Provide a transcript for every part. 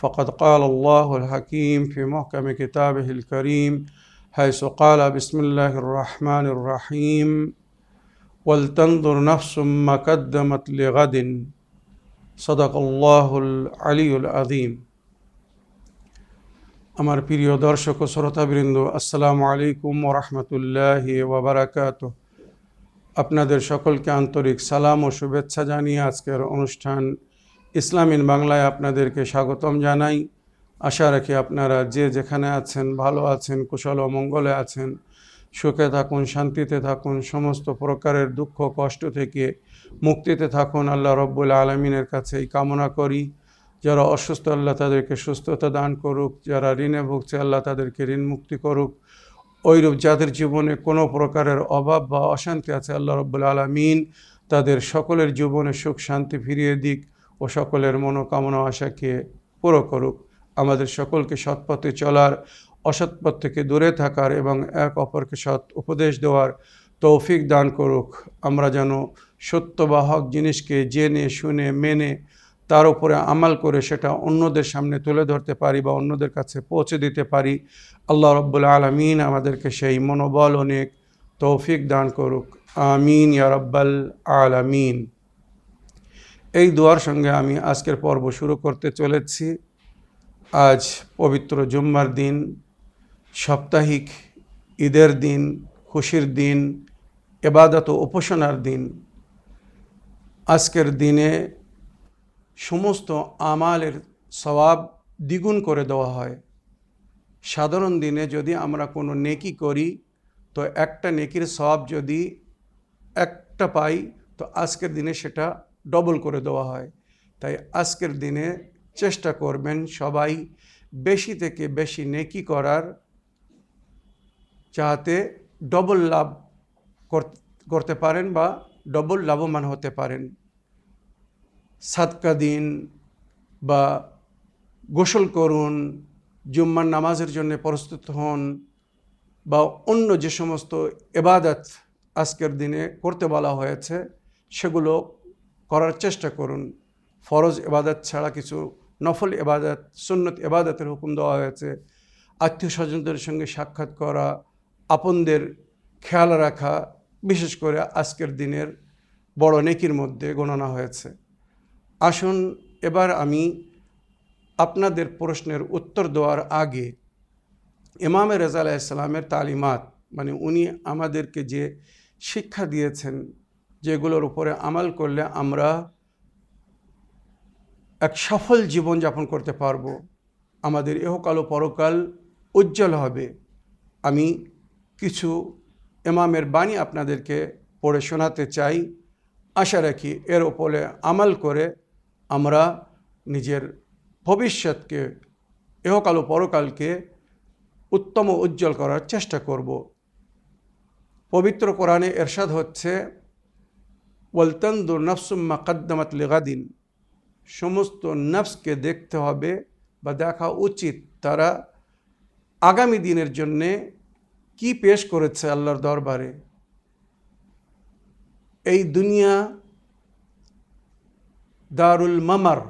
فقد قال الله الحكيم في محكم كتابه الكريم حيث قال بسم الله الرحمن الرحيم ولتنظر نفس ما قدمت لغد صدق الله العلي العظيم আমার প্রিয় দর্শক ও শ্রোতাবৃন্দ আসসালামু আলাইকুম ওরহমতুল্লাহ ওবরাকাত আপনাদের সকলকে আন্তরিক সালাম ও শুভেচ্ছা জানিয়ে আজকের অনুষ্ঠান ইসলামিন বাংলায় আপনাদেরকে স্বাগতম জানাই। আশা রাখি আপনারা যে যেখানে আছেন, ভালো আছেন, কুশল ও মঙ্গলে আছেন, সুখে থাকুন, শান্তিতে থাকুন, সমস্ত প্রকারের দুঃখ, কষ্ট থেকে মুক্তিতে থাকুন। আল্লাহ রব্বুল আলমিনের কাছে এই কামনা করি। যারা অসুস্থ, আল্লাহ তাদেরকে সুস্থতা দান করুক। যারা ঋণে ভুগছে, আল্লাহ তাদেরকে ঋণ মুক্তি করুক। ওইরূপ যাদের জীবনে কোনো প্রকারের অভাব বা অশান্তি আছে, আল্লাহ রব্বুল আলমিন তাদের সকলের জীবনে সুখ, শান্তি ফিরিয়ে দিক। ও সকলের মনোকামনা আশাকে পুরো করুক। আমাদের সকলকে সৎপথে চলার অসৎপথ থেকে দূরে থাকার এবং এক অপরকে সৎ উপদেশ দেওয়ার তৌফিক দান করুক। আমরা যেন সত্য বা হক জিনিসকে জেনে, শুনে, মেনে, তার উপরে আমাল করে সেটা অন্যদের সামনে তুলে ধরতে পারি বা অন্যদের কাছে পৌঁছে দিতে পারি। আল্লাহ রব্বুল আলমিন আমাদেরকে সেই মনোবল অনেক তৌফিক দান করুক। আমিন ইয়া রব্বাল আলামিন। এই দোয়ার সঙ্গে আমি আজকের পর্ব শুরু করতে চলেছি। আজ পবিত্র জুম্মার দিন, সাপ্তাহিক ঈদের দিন, খুশির দিন, এবাদত উপাসনার দিন। আজকের দিনে সমস্ত আমালের সবাব দ্বিগুণ করে দেওয়া হয়। সাধারণ দিনে যদি আমরা কোনো নেকি করি, তো একটা নেকির সবাব যদি একটা পাই, তো আজকের দিনে সেটা ডবল করে দেওয়া হয়। তাই আজকের দিনে চেষ্টা করবেন সবাই বেশি থেকে বেশি নেকি করার, যাতে ডবল লাভ করতে পারেন বা ডবল লাভবান হতে পারেন। সাদকা দিন বা গোসল করুন, জুম্মার নামাজের জন্য প্রস্তুত হন বা অন্য যে সমস্ত এবাদত আজকের দিনে করতে বলা হয়েছে, সেগুলো করার চেষ্টা করুন। ফরজ এবাদত ছাড়া কিছু নফল এবাদত সুন্নত এবাদতের হুকুম দেওয়া হয়েছে। আত্মীয় স্বজনদের সঙ্গে সাক্ষাৎ করা, আপনদের খেয়াল রাখা, বিশেষ করে আজকের দিনের বড় নেকির মধ্যে গণনা হয়েছে। আসুন, এবার আমি আপনাদের প্রশ্নের উত্তর দেওয়ার আগে ইমামে রেজা আলাইসালামের তালিমাত মানে উনি আমাদেরকে যে শিক্ষা দিয়েছেন যেগুলোর উপরে আমাল করলে আমরা এক সফল জীবন যাপন করতে পারব। আমাদের এহকাল ও পরকাল উজ্জ্বল হবে। আমি কিছু এমামের বাণী আপনাদেরকে পড়ে শোনাতে চাই। আশা রাখি এর ওপরে আমাল করে আমরা নিজের ভবিষ্যৎকে, এহকাল ও পরকালকে উত্তম উজ্জ্বল করার চেষ্টা করব। পবিত্র কোরআনে এরশাদ হচ্ছে ওয়ালতন্দুর নফসুম্মা কদ্দামাত লেগাদিন। সমস্ত নফসকে দেখতে হবে বা দেখা উচিত তারা আগামী দিনের জন্যে কি পেশ করেছে আল্লাহর দরবারে। এই দুনিয়া দারুল মামার,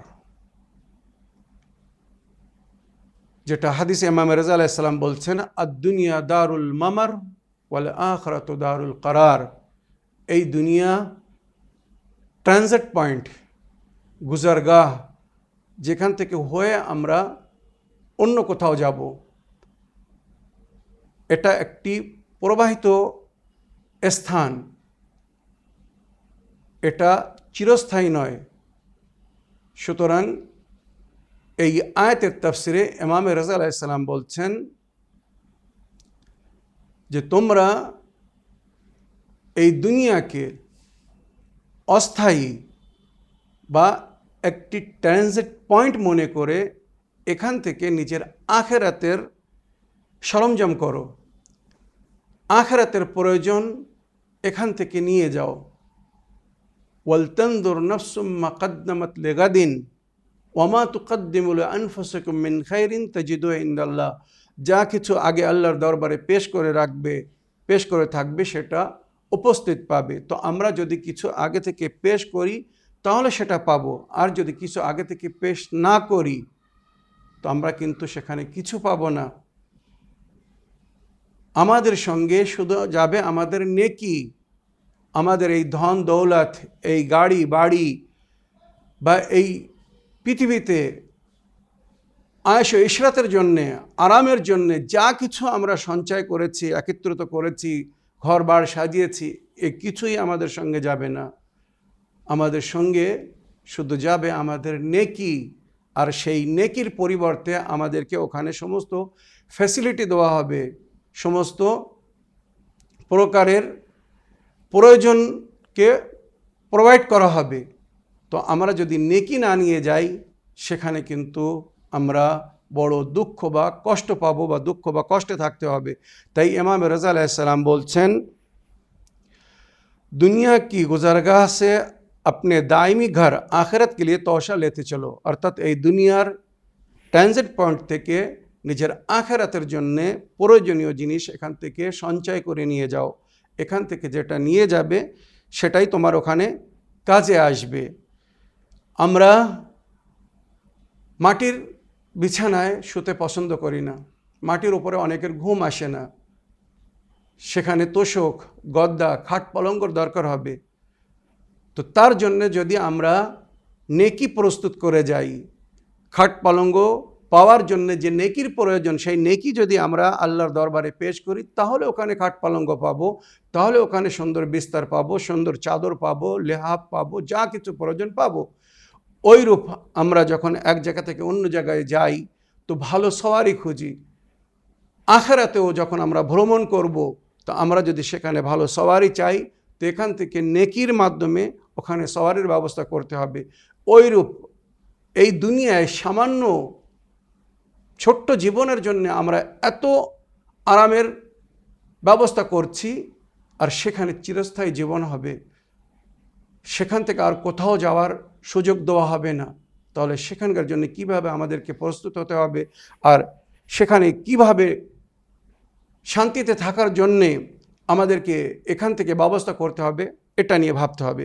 যেটা হাদিস ইমাম রাজা আলাইসাল্লাম বলছেন আদুনিয়া দারুল মামার ওয়াল আখরাত দারুল কারার। এই দুনিয়া ট্রানজিট পয়েন্ট গুজারগাহ, যেখান থেকে হয়ে আমরা অন্য কোথাও যাব। এটা একটি প্রবাহিত স্থান। এটা চিরস্থায়ী নয়। সুতরাং এই আয়াতের তাফসিরে ইমাম রাজা আলাইসাল্লাম বলছেন যে তোমরা এই দুনিয়াকে অস্থায়ী বা একটি ট্রানজিট পয়েন্ট মনে করে এখান থেকে নিজের আখেরাতের সরঞ্জাম করো। আখেরাতের প্রয়োজন এখান থেকে নিয়ে যাও। ওয়ালতন্দুর নফসুম্মা কদ্দমত লেগাদিন ওমা তুকদ্দিমুল আনফসকুম মিন খাইরিন তাজিদু ইন্দাল্লাহ। যা কিছু আগে আল্লাহর দরবারে পেশ করে রাখবে, পেশ করে থাকবে সেটা উপস্থিত পাবে। তো আমরা যদি কিছু আগে থেকে পেশ করি, তাহলে সেটা পাবো। আর যদি কিছু আগে থেকে পেশ না করি, তো আমরা কিন্তু সেখানে কিছু পাবো না। আমাদের সঙ্গে শুধু যাবে আমাদের নেকি, আমাদের এই ধন দৌলত, এই গাড়ি, বাড়ি বা এই পৃথিবীতে আয়স ইশরাতের জন্যে, আরামের জন্যে যা কিছু আমরা সঞ্চয় করেছি, একত্রিত করেছি ঘর বার সাজিয়েছি, এ কিছুই আমাদের সঙ্গে যাবে না। আমাদের সঙ্গে শুধু যাবে আমাদের নেকি, আর সেই নেকির পরিবর্তে আমাদেরকে ওখানে সমস্ত ফ্যাসিলিটি দেওয়া হবে। সমস্ত প্রকারের প্রয়োজনকে প্রোভাইড করা হবে। তো আমরা যদি নেকি না নিয়ে যাই, সেখানে কিন্তু আমরা বড় দুঃখ বা কষ্ট পাবো বা দুঃখ বা কষ্টে থাকতে হবে তাই ইমাম রাজা আলাইসাল্লাম বলছেন दुनिया की गुजरगाह से अपने दायमी घर আখেরাত के लिए তশা লেতে চলো অর্থাৎ এই দুনিয়ার ট্রানজিট পয়েন্ট থেকে নিজের আখেরাতের জন্যে প্রয়োজনীয় জিনিস এখান থেকে সঞ্চয় করে নিয়ে যাও এখান থেকে যেটা নিয়ে যাবে সেটাই তোমার ওখানে কাজে আসবে আমরা মাটির বিছানায় শুতে পছন্দ করি না। মাটির উপরে অনেকের ঘুম আসে না। সেখানে তোষক, গদ্দা, খাট পলঙ্গর দরকার হবে। তো তার জন্যে যদি আমরা নেকি প্রস্তুত করে যাই, খাট পলঙ্গ পাওয়ার জন্য যে নেকির প্রয়োজন, সেই নেকি যদি আমরা আল্লাহর দরবারে পেশ করি, তাহলে ওখানে খাট পালঙ্গ পাবো, তাহলে ওখানে সুন্দর বিস্তার পাবো, সুন্দর চাদর পাবো, লেহাব পাবো, যা কিছু প্রয়োজন পাবো। ওইরূপ আমরা যখন এক জায়গা থেকে অন্য জায়গায় যাই, তো ভালো সওয়ারি খুঁজি। আখেরাতেও যখন আমরা ভ্রমণ করব, তো আমরা যদি সেখানে ভালো সওয়ারি চাই, তো এখান থেকে নেকির মাধ্যমে ওখানে সওয়ারির ব্যবস্থা করতে হবে। ওইরূপ এই দুনিয়ায় সামান্য ছোট্ট জীবনের জন্য আমরা এত আরামের ব্যবস্থা করছি, আর সেখানে চিরস্থায়ী জীবন হবে। সেখান থেকে আর কোথাও যাওয়ার সুযোগ দেওয়া হবে না তাহলে সেখানকার জন্য কিভাবে আমাদেরকে প্রস্তুত হতে হবে আর সেখানে কিভাবে শান্তিতে থাকার জন্যে আমাদেরকে এখান থেকে ব্যবস্থা করতে হবে এটা নিয়ে ভাবতে হবে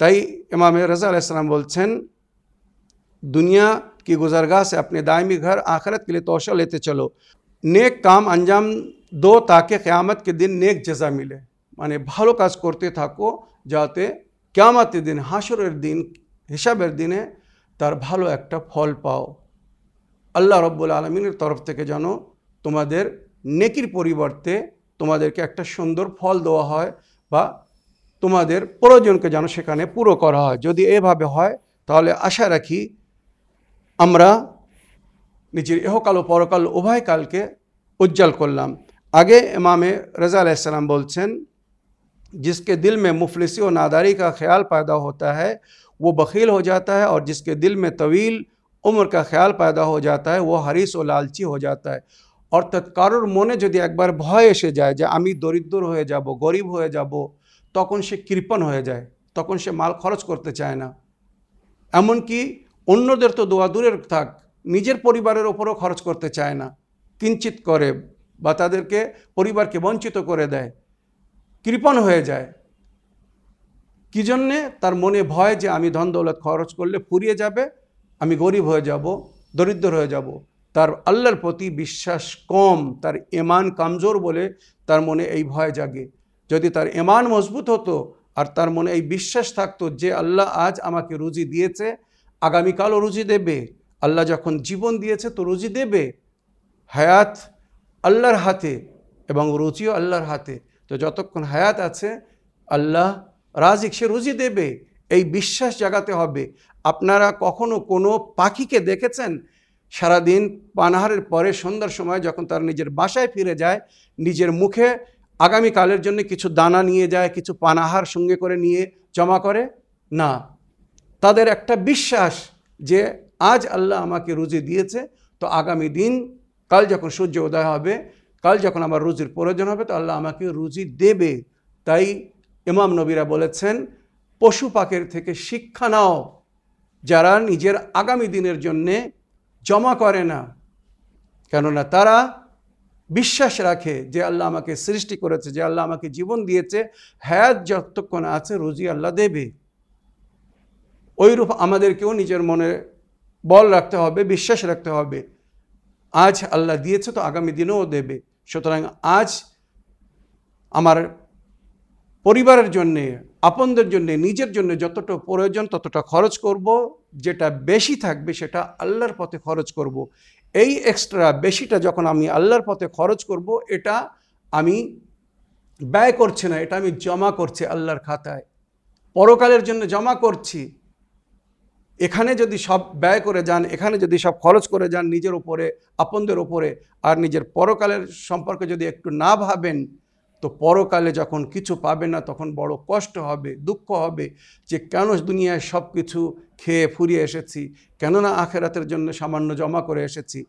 তাই ইমাম রাজা আলাইসালাম বলছেন दुनिया की गुजरगाह से अपने दायमी घर आखरत के लिए तोशा लेते चलो नेक काम अंजाम दो ताकि क़यामत के दिन नेक जजा मिले মানে ভালো কাজ করতে থাকো যাতে কেয়ামাতের দিন হাসরের দিন হিসাবের দিনে তার ভালো একটা ফল পাও। আল্লাহ রব্বুল আলমিনের তরফ থেকে যেন তোমাদের নেকির পরিবর্তে তোমাদেরকে একটা সুন্দর ফল দেওয়া হয় বা তোমাদের প্রয়োজনকে যেন সেখানে পুরো করা হয়। যদি এভাবে হয়, তাহলে আশা রাখি আমরা নিজের এহকাল ও পরকাল উভয়কালকে উজ্জ্বল করলাম। আগে এমামে রাজা আলাইসাল্লাম বলছেন जिसके दिल में मुफलिसी और नादारी का ख्याल पैदा होता है वो बखील हो जाता है और जिसके दिल में तवील उम्र का ख्याल पैदा हो जाता है वो हरीस ও লালচি हो जाता है অর্থাৎ কারোর মনে যদি একবার ভয় এসে যায় যে আমি দরিদ্র হয়ে যাব গরিব হয়ে যাব তখন সে কৃপণ হয়ে যায় তখন সে মাল খরচ করতে চায় না এমনকি অন্যদের তো দোয়া দূরের থাক নিজের পরিবারের ওপরও খরচ করতে চায় না কিঞ্চিত করে বা তাদেরকে পরিবারকে বঞ্চিত করে দেয় কৃপণ হয়ে যায়। কী জন্যে? তার মনে ভয় যে আমি ধন দৌলত খরচ করলে ফুরিয়ে যাবে, আমি গরিব হয়ে যাব, দরিদ্র হয়ে যাব। তার আল্লাহর প্রতি বিশ্বাস কম, তার এমান কামজোর বলে তার মনে এই ভয় জাগে। যদি তার এমান মজবুত হতো আর তার মনে এই বিশ্বাস থাকতো যে আল্লাহ আজ আমাকে রুজি দিয়েছে, আগামীকালও রুজি দেবে, আল্লাহ যখন জীবন দিয়েছে তো রুজি দেবে, হায়াত আল্লাহর হাতে এবং রুচিও আল্লাহর হাতে। তো যতক্ষণ হায়াত আছে, আল্লাহ রাজিক, সে রুজি দেবে, এই বিশ্বাস জাগাতে হবে। আপনারা কখনো কোনো পাখিকে দেখেছেন? সারাদিন পানাহারের পরে সন্ধ্যার সময় যখন তার নিজের বাসায় ফিরে যায়, নিজের মুখে আগামীকালের জন্য কিছু দানা নিয়ে যায়, কিছু পানাহার সঙ্গে করে নিয়ে জমা করে? না। তাদের একটা বিশ্বাস যে আজ আল্লাহ আমাকে রুজি দিয়েছে, তো আগামী দিন, কাল যখন সূর্য উদয় হবে কাল যখন আমার রুজির প্রয়োজন হবে, তো আল্লাহ আমাকে রুজি দেবে। তাই ইমাম নবীরা বলেছেন, পশু পাখির থেকে শিক্ষা নাও, যারা নিজের আগামী দিনের জন্যে জমা করে না। কেননা তারা বিশ্বাস রাখে যে আল্লাহ আমাকে সৃষ্টি করেছে, যে আল্লাহ আমাকে জীবন দিয়েছে, হায়াত যতক্ষণ আছে রুজি আল্লাহ দেবে। ওইরূপ আমাদেরকেও নিজের মনে বল রাখতে হবে, বিশ্বাস রাখতে হবে। আজ আল্লাহ দিয়েছে তো আগামী দিনেও দেবে। সুতরাং আজ আমার পরিবারের জন্যে, আপনদের জন্যে, নিজের জন্য যতটা প্রয়োজন, ততটা খরচ করব। যেটা বেশি থাকবে সেটা আল্লাহর পথে খরচ করব। এই এক্সট্রা বেশিটা যখন আমি আল্লাহর পথে খরচ করব, এটা আমি ব্যয় করছি না, এটা আমি জমা করছি আল্লাহর খাতায়। পরকালের জন্য জমা করছি। এখানে যদি সব ব্যয় করে যান, এখানে যদি সব খরচ করে যান নিজের উপরে, আপনদের উপরে, আর নিজের পরকালের সম্পর্কে যদি একটু না ভাবেন, তো পরকালে যখন কিছু পাবে না, তখন বড় কষ্ট হবে, দুঃখ হবে যে কেন দুনিয়ায় সব কিছু খেয়ে ফুরিয়ে এসেছি, কেননা আখেরাতের জন্য সামান্য জমা করে এসেছি।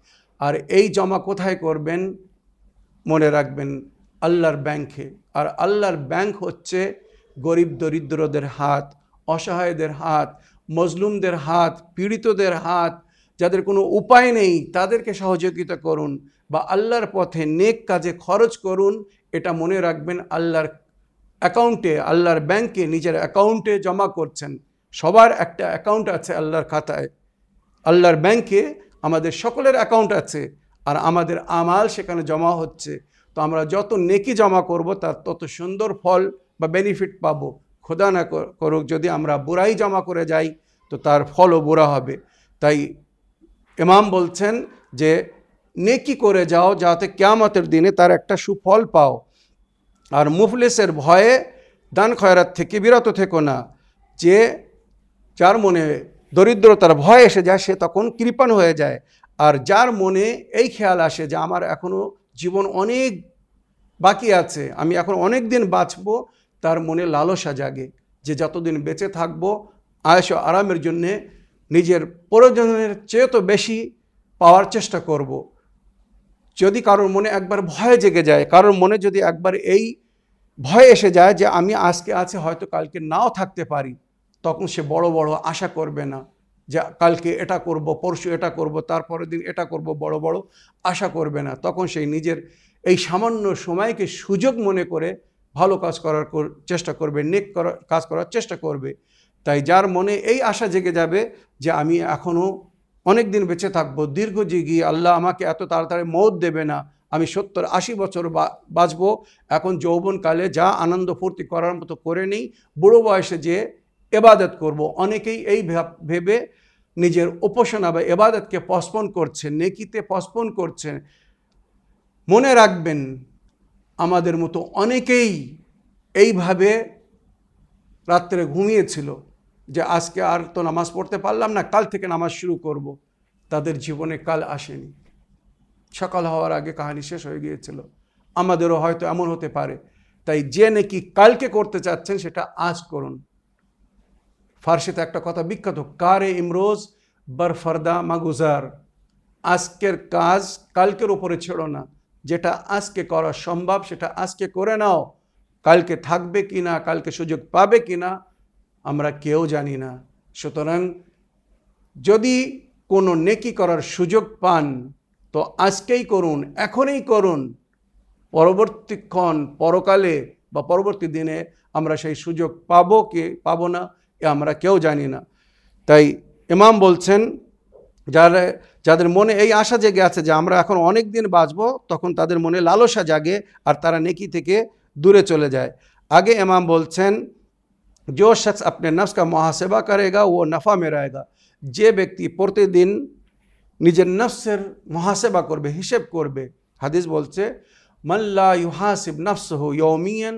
আর এই জমা কোথায় করবেন? মনে রাখবেন আল্লাহর ব্যাংকে। আর আল্লাহর ব্যাংক হচ্ছে গরিব দরিদ্রদের হাত, অসহায়দের হাত মজলুমদের হাত, পীড়িতদের হাত, যাদের কোনো উপায় নেই, তাদেরকে সহযোগিতা করুন বা আল্লাহর পথে নেক কাজে খরচ করুন, এটা মনে রাখবেন আল্লাহর অ্যাকাউন্টে, আল্লাহর ব্যাংকে নিজের অ্যাকাউন্টে জমা করছেন। সবার একটা অ্যাকাউন্ট আছে আল্লাহর খাতায়। আল্লাহর ব্যাংকে আমাদের সকলের অ্যাকাউন্ট আছে আর আমাদের আমাল সেখানে জমা হচ্ছে। তো আমরা যত নেকি জমা করব, তার তত সুন্দর ফল বা বেনিফিট পাবো। খোদা না করুক, যদি আমরা বুড়াই জমা করে যাই, তো তার ফলও বুড়া হবে। তাই ইমাম বলছেন যে, নেকি করে যাও যাতে কেয়ামতের দিনে তার একটা সুফল পাও। আর মুফলেসের ভয়ে দান খয়রাত থেকে বিরত থেকো না। যে, যার মনে দরিদ্রতার ভয় এসে যায়, সে তখন কৃপণ হয়ে যায়। আর যার মনে এই খেয়াল আসে যে, আমার এখনও জীবন অনেক বাকি আছে, আমি এখন অনেক দিন বাঁচব তার মনে লালসা জাগে যে যতদিন বেঁচে থাকব আয়স আরামের জন্যে নিজের প্রয়োজনের চেয়ে তো বেশি পাওয়ার চেষ্টা করব। যদি কারোর মনে একবার ভয় জেগে যায়, কারোর মনে যদি একবার এই ভয় এসে যায় যে আমি আজকে আছে, হয়তো কালকে নাও থাকতে পারি, তখন সে বড় বড় আশা করবে না যে কালকে এটা করব, পরশু এটা করব, তারপরের দিন এটা করব, বড় বড় আশা করবে না তখন সেই নিজের এই সামান্য সময়কে সুযোগ মনে করে ভালো কাজ করার চেষ্টা করবে, নেক করার কাজ করার চেষ্টা করবে। তাই যার মনে এই আশা জেগে যাবে যে আমি এখনও অনেক দিন বেঁচে থাকব, দীর্ঘ দীর্ঘজীবী আল্লাহ আমাকে এত তাড়াতাড়ি মত দেবে না, আমি সত্তর আশি বছর বাঁচব। এখন যৌবনকালে যা আনন্দ ফুর্তি করার মতো করে নেই, বুড়ো বয়সে যে এবাদত করব, অনেকেই এই ভেবে নিজের উপাসনা বা এবাদতকে পসপন করছে, নেকিতে পসপন করছে। মনে রাখবেন আমাদের মতো অনেকেই এইভাবে রাত্রে ঘুমিয়েছিল যে আজকে আর তো নামাজ পড়তে পারলাম না, কাল থেকে নামাজ শুরু করব। তাদের জীবনে কাল আসেনি। সকাল হওয়ার আগে কাহানি শেষ হয়ে গিয়েছিল। আমাদেরও হয়তো এমন হতে পারে। তাই যে নাকি কালকে করতে চাচ্ছেন সেটা আজ করুন। ফার্সিতে একটা কথা বিখ্যাত, কারে ইমরোজ বরফরদা মাগুজার। আজকের কাজ কালকের উপরে ছেড়ো না। যেটা আজকে করা সম্ভব, সেটা আজকে করে নাও। কালকে থাকবে কি না, কালকে সুযোগ পাবে কি না, আমরা কেউ জানি না। সুতরাং যদি কোনো নেকি করার সুযোগ পান, তো আজকেই করুন, এখনই করুন। পরবর্তীক্ষণ পরকালে বা পরবর্তী দিনে আমরা সেই সুযোগ পাবো কি, পাবো না, এ আমরা কেউ জানি না। তাই ইমাম বলছেন যারা যাদের মনে এই আশা জেগে আছে যে আমরা এখন অনেক দিন বাঁচবো তখন তাদের মনে লালসা জাগে আর তারা নেকি থেকে দূরে চলে যায় আগে ইমাম বলছেন जो शख्स अपने नफ्स का मुहासबा करेगा वो नफ़ा में रहेगा যে ব্যক্তি প্রতিদিন নিজের নফসের মহাসেবা করবে হিসেব করবে হাদিস বলছে মাল্লা ইউহাসিব নফসহু ইয়মিয়ান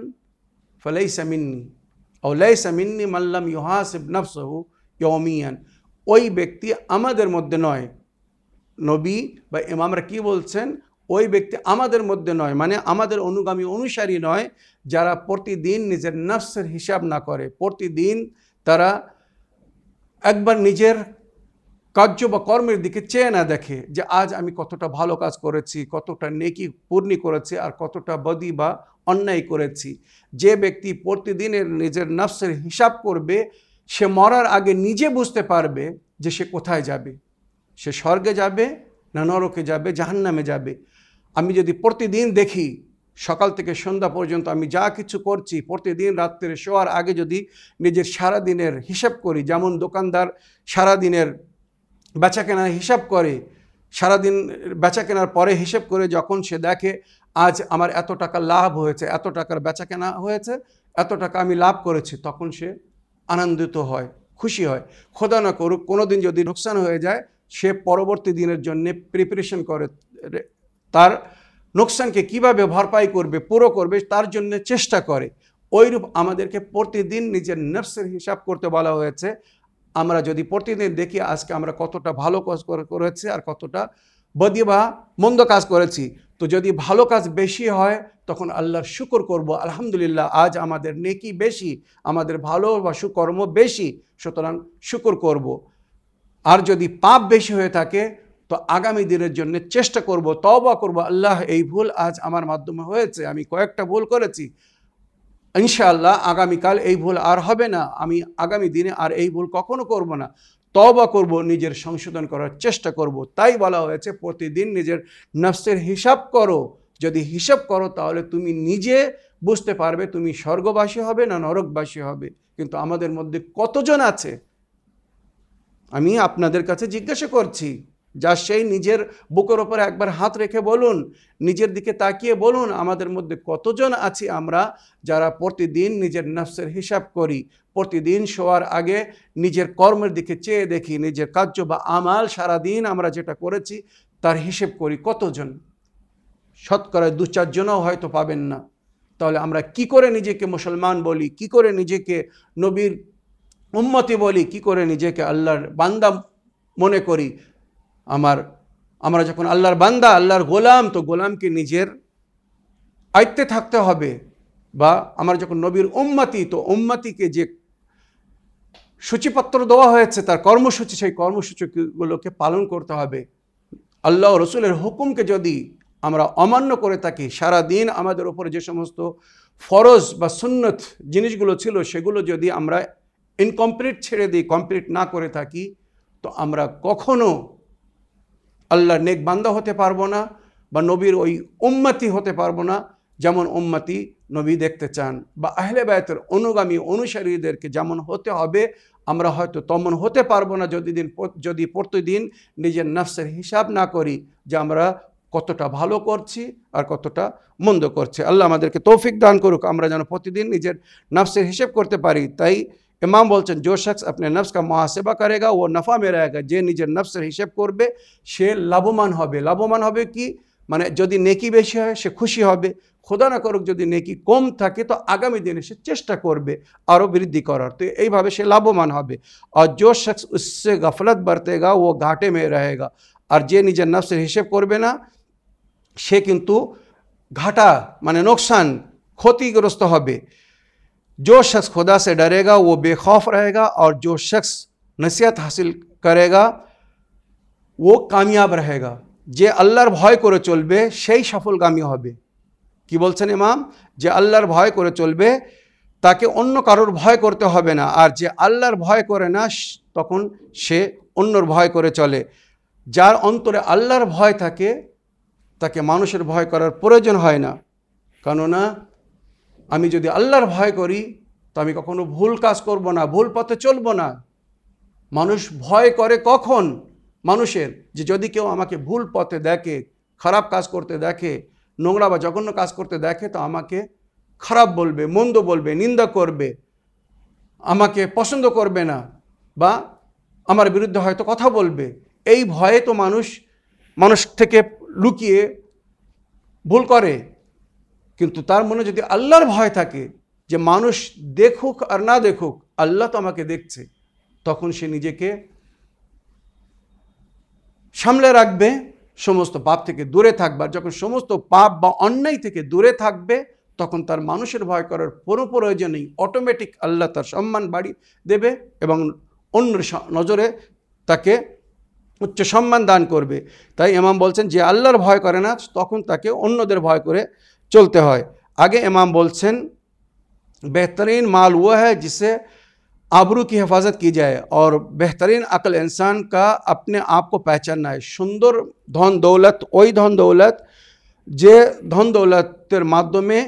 ফলাইসা মিন্নি ও লাইসা মিন্নি মাল্লাম ইউহাসিব নফসহু ইয়মিয়ান ওই ব্যক্তি আমাদের মধ্যে নয়। নবী বা ইমামরা কি বলছেন? ওই ব্যক্তি আমাদের মধ্যে নয় মানে আমাদের অনুগামী অনুসারী নয়, যারা প্রতিদিন নিজের নফসের হিসাব না করে। প্রতিদিন তারা একবার নিজের কার্য বা কর্মের দিকে চেয়ে না দেখে যে, আজ আমি কতটা ভালো কাজ করেছি, কতটা নেকি পূর্ণি করেছি আর কতটা বদি বা অন্যায় করেছি। যে ব্যক্তি প্রতিদিনের নিজের নফসের হিসাব করবে সে মরার আগে নিজে বুঝতে পারবে যে সে কোথায় যাবে। সে স্বর্গে যাবে না নরকে যাবে, জাহান্নামে যাবে। আমি যদি প্রতিদিন দেখি, সকাল থেকে সন্ধ্যা পর্যন্ত আমি যা কিছু করছি, প্রতিদিন রাত্রে শোয়ার আগে যদি নিজের সারা দিনের হিসাব করি, যেমন দোকানদার সারা দিনের বেচা কেনার হিসাব করে, সারাদিন বেচা কেনার পরে হিসেব করে যখন সে দেখে, আজ আমার এত টাকা লাভ হয়েছে, এত টাকার বেচা কেনা হয়েছে, এত টাকা আমি লাভ করেছি, তখন সে আনন্দিত হয়, খুশি হয়। খোদা না করুক কোনো দিন যদি নোকসান হয়ে যায়, সে পরবর্তী দিনের জন্য প্রিপারেশন করে তার নোকসানকে কীভাবে ভরপাই করবে, পুরো করবে, তার জন্য চেষ্টা করে। ওইরূপ আমাদেরকে প্রতিদিন নিজের নার্সের হিসাব করতে বলা হয়েছে। আমরা যদি প্রতিদিন দেখি আজকে আমরা কতটা ভালো কাজ করেছি আর কতটা বদি বা মন্দ কাজ করেছি তো যদি ভালো কাজ বেশি হয়, তখন আল্লাহর শুকর করব। আলহামদুলিল্লাহ, আজ আমাদের নেকি বেশি, আমাদের ভালো বা সুকর্ম বেশি, সুতরাং শুকর করব। আর যদি পাপ বেশি হয়ে থাকে, তো আগামী দিনের জন্য চেষ্টা করব তবা করব, আল্লাহ এই ভুল আজ আমার মাধ্যমে হয়েছে, আমি কয়েকটা ভুল করেছি। ইনশাআল্লাহ, আগামীকাল এই ভুল আর হবে না, আমি আগামী দিনে আর এই ভুল কখনো করব না। তবা করব, নিজের সংশোধন করার চেষ্টা করব। তাই বলা হয়েছে, প্রতিদিন নিজের নফসের হিসাব করো। যদি হিসাব করো, তাহলে তুমি নিজে বুঝতে পারবে তুমি স্বর্গবাসী হবে না নরকবাসী হবে। কিন্তু আমাদের মধ্যে কতজন আছে? আমি আপনাদের কাছে জিজ্ঞাসা করছি। যা সেই নিজের বুকের ওপরে একবার হাত রেখে বলুন, নিজের দিকে তাকিয়ে বলুন, আমাদের মধ্যে কতজন আছি আমরা যারা প্রতিদিন নিজের নফসের হিসাব করি, প্রতিদিন শোয়ার আগে নিজের কর্মের দিকে চেয়ে দেখি, নিজের কার্য বা আমাল সারাদিন আমরা যেটা করেছি তার হিসেব করি কতজন? শতকরায় দু চারজনও হয়তো পাবেন না। তাহলে আমরা কি করে নিজেকে মুসলমান বলি, কি করে নিজেকে নবীর উম্মতি বলি, কি করে নিজেকে আল্লাহর বান্দা মনে করি আমার, আমরা যখন আল্লাহর বান্দা, আল্লাহর গোলাম, তো গোলামকে নিজের আয়ত্তে থাকতে হবে। বা আমার যখন নবীর উম্মাতি, তো উম্মাতিকে যে সূচিপত্র দেওয়া হয়েছে, তার কর্মসূচি, সেই কর্মসূচিগুলোকে পালন করতে হবে। আল্লাহ রসুলের হুকুমকে যদি আমরা অমান্য করে থাকি সারা দিন আমাদের উপরে যে সমস্ত ফরজ বা সুন্নত জিনিসগুলো ছিল, সেগুলো যদি আমরা ইনকমপ্লিট ছেড়ে দিই কমপ্লিট না করে থাকি, তো আমরা কখনো আল্লাহর নেক বান্দা হতে পারব না বা নবীর ওই উম্মতি হতে পারব না, যেমন উম্মতি নবী দেখতে চান বা আহলে বায়তের অনুগামী অনুসারীদেরকে যেমন হতে হবে, আমরা হয়তো তেমন হতে পারব না যদি দিন যদি প্রতিদিন নিজের নফসের হিসাব না করি যে আমরা কতটা ভালো করছি আর কতটা মন্দ করছি। আল্লাহ আমাদেরকে তৌফিক দান করুক, আমরা যেন প্রতিদিন নিজের নফসের হিসেব করতে পারি। তাই ইমাম বলছেন जो शख्स अपने नफ्स का मुहासबा करेगा वो नफ़ा में रहेगा যে নিজের নফসের হিসেব করবে সে লাভবান হবে লাভবান হবে কি মানে যদি নেকি বেশি হয় সে খুশি হবে খোদা না করুক যদি নেকি কম থাকে তো আগামী দিনে সে চেষ্টা করবে আরও বৃদ্ধি করার তো এইভাবে সে লাভবান হবে আর जो शख्स उससे गफलत बरतेगा वो घाटे में रहेगा আর যে নিজের নফসের হিসেব করবে না সে কিন্তু ঘাটা মানে নোকসান ক্ষতিগ্রস্ত হবে जो शख्स खुदा से डरेगा वो बेखौफ रहेगा और जो शख्स नसीहत हासिल करेगा वो কামিয়াব रहेगा যে আল্লাহর ভয় করে চলবে সেই সফলগামী হবে কি বলছেন ইমাম যে আল্লাহর ভয় করে চলবে তাকে অন্য কারোর ভয় করতে হবে না আর যে আল্লাহর ভয় করে না তখন সে অন্যর ভয় করে চলে যার অন্তরে আল্লাহর ভয় থাকে তাকে মানুষের ভয় করার প্রয়োজন হয় না কেননা আমি যদি আল্লাহর ভয় করি, তো আমি কখনো ভুল কাজ করব না, ভুল পথে চলব না। মানুষ ভয় করে কখন? মানুষের যে যদি কেউ আমাকে ভুল পথে দেখে, খারাপ কাজ করতে দেখে, নোংরা বা জঘন্য কাজ করতে দেখে, তো আমাকে খারাপ বলবে, মন্দ বলবে, নিন্দা করবে, আমাকে পছন্দ করবে না বা আমার বিরুদ্ধে হয়তো কথা বলবে। এই ভয়ে তো মানুষ মানুষ থেকে লুকিয়ে ভুল করে। কিন্তু তার মনে যদি আল্লাহর ভয় থাকে যে মানুষ দেখুক আর না দেখুক, আল্লাহ তো আমাকে দেখছে, তখন সে নিজেকে সামলে রাখবে, সমস্ত পাপ থেকে দূরে থাকবে। আর যখন সমস্ত পাপ বা অন্যায় থেকে দূরে থাকবে, তখন তার মানুষের ভয় করার কোনো প্রয়োজন নেই। অটোমেটিক আল্লাহ তার সম্মান বাড়ি দেবে এবং অন্য নজরে তাকে উচ্চ সম্মান দান করবে। তাই ইমাম বলছেন, যে আল্লাহর ভয় করে না, তখন তাকে অন্যদের ভয় করে চলতে হয়। আগে এমাম বলছেন, বেহতরিন মাল ও হ্যাঁ জিসে আবরু কি হেফাজত কি যায়? আর বেহতরিন আকল ইনসান কা আপনি आप को সুন্দর ধন দৌলত, ওই ধন দৌলত যে ধন দৌলতের মাধ্যমে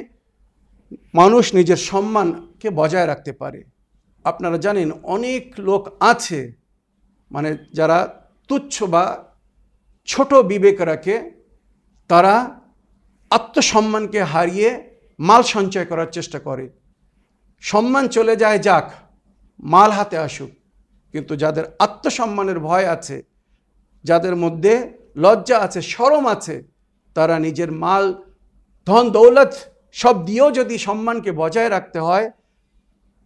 মানুষ নিজের সম্মানকে বজায় রাখতে পারে। আপনারা জানেন, অনেক লোক আছে মানে যারা তুচ্ছ বা ছোট বিবেক রাখে তারা আত্মসম্মানকে হারিয়ে মাল সঞ্চয় করার চেষ্টা করে। সম্মান চলে যায় যাক, মাল হাতে আসুক। কিন্তু যাদের আত্মসম্মানের ভয় আছে, যাদের মধ্যে লজ্জা আছে, সরম আছে, তারা নিজের মাল, ধন, দৌলত সব দিয়েও যদি সম্মানকে বজায় রাখতে হয়,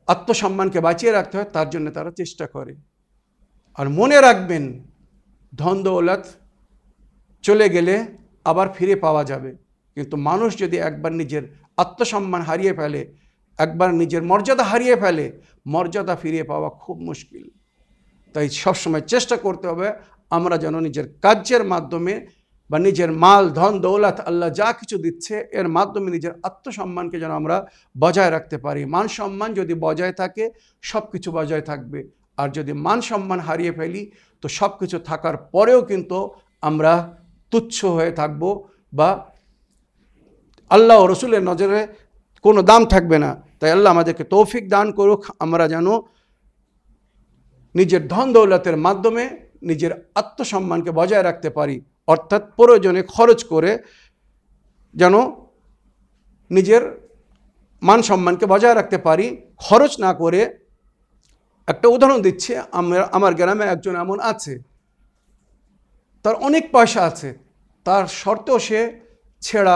আত্মসম্মানকে বাঁচিয়ে রাখতে হয়, তার জন্য তারা চেষ্টা করে। আর মনে রাখবেন, ধন, দৌলত চলে গেলে আবার ফিরে পাওয়া যাবে। কিন্তু মানুষ যদি একবার নিজের আত্মসম্মান হারিয়ে ফেলে, একবার নিজের মর্যাদা হারিয়ে ফেলে, মর্যাদা ফিরিয়ে পাওয়া খুব মুশকিল। তাই সবসময় চেষ্টা করতে হবে আমরা যেন নিজের কার্যের মাধ্যমে বা নিজের মাল, ধন, দৌলত আল্লাহ যা কিছু দিচ্ছে এর মাধ্যমে নিজের আত্মসম্মানকে যেন আমরা বজায় রাখতে পারি। মান সম্মান যদি বজায় থাকে সব কিছু বজায় থাকবে। আর যদি মান সম্মান হারিয়ে ফেলি, তো সব কিছু থাকার পরেও কিন্তু আমরা তুচ্ছ হয়ে থাকব বা আল্লাহ রসুলের নজরে কোনো দাম থাকবে না। তাই আল্লাহ আমাদেরকে তৌফিক দান করুক, আমরা যেন নিজের ধন দৌলতের মাধ্যমে নিজের আত্মসম্মানকে বজায় রাখতে পারি, অর্থাৎ প্রয়োজনে খরচ করে যেন নিজের মান সম্মানকে বজায় রাখতে পারি। খরচ না করে একটা উদাহরণ দিচ্ছে, আমরা, আমার গ্রামে একজন এমন আছে, তার অনেক পয়সা আছে, তার শর্তেও সে ছেঁড়া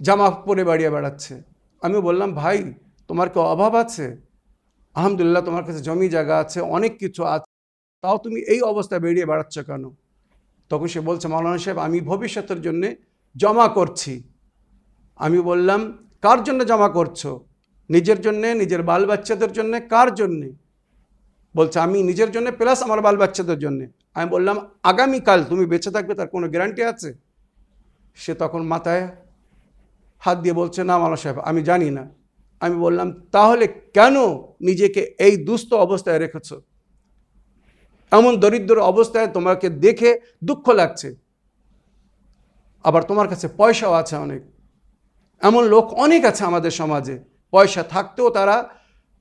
জামা পরে বাড়িয়ে বেড়াচ্ছে। আমি বললাম, ভাই, তোমার কি অভাব আছে? আলহামদুলিল্লাহ, তোমার কাছে জমি জায়গা আছে, অনেক কিছু আছে। তাও তুমি এই অবস্থায় বেরিয়ে বেড়াচ্ছ কেন? তখন সে বলছে, মাওলানা সাহেব, আমি ভবিষ্যতের জন্যে জমা করছি। আমি বললাম, কার জন্য জমা করছ? নিজের জন্যে, নিজের বাল বাচ্চাদের জন্যে, কার জন্যে? বলছে, আমি নিজের জন্য প্লাস আমার বাল বাচ্চাদের জন্যে। আমি বললাম, আগামীকাল তুমি বেঁচে থাকবে, তার কোনো গ্যারান্টি আছে? সে তখন মাথায় হাত দিয়ে বলছে, না মালা সাহেব, আমি জানি না। আমি বললাম, তাহলে কেন নিজেকে এই দুস্থ অবস্থায় রেখেছ? এমন দরিদ্র অবস্থায় তোমাকে দেখে দুঃখ লাগছে। আবার তোমার কাছে পয়সাও আছে অনেক। এমন লোক অনেক আছে আমাদের সমাজে। পয়সা থাকতেও তারা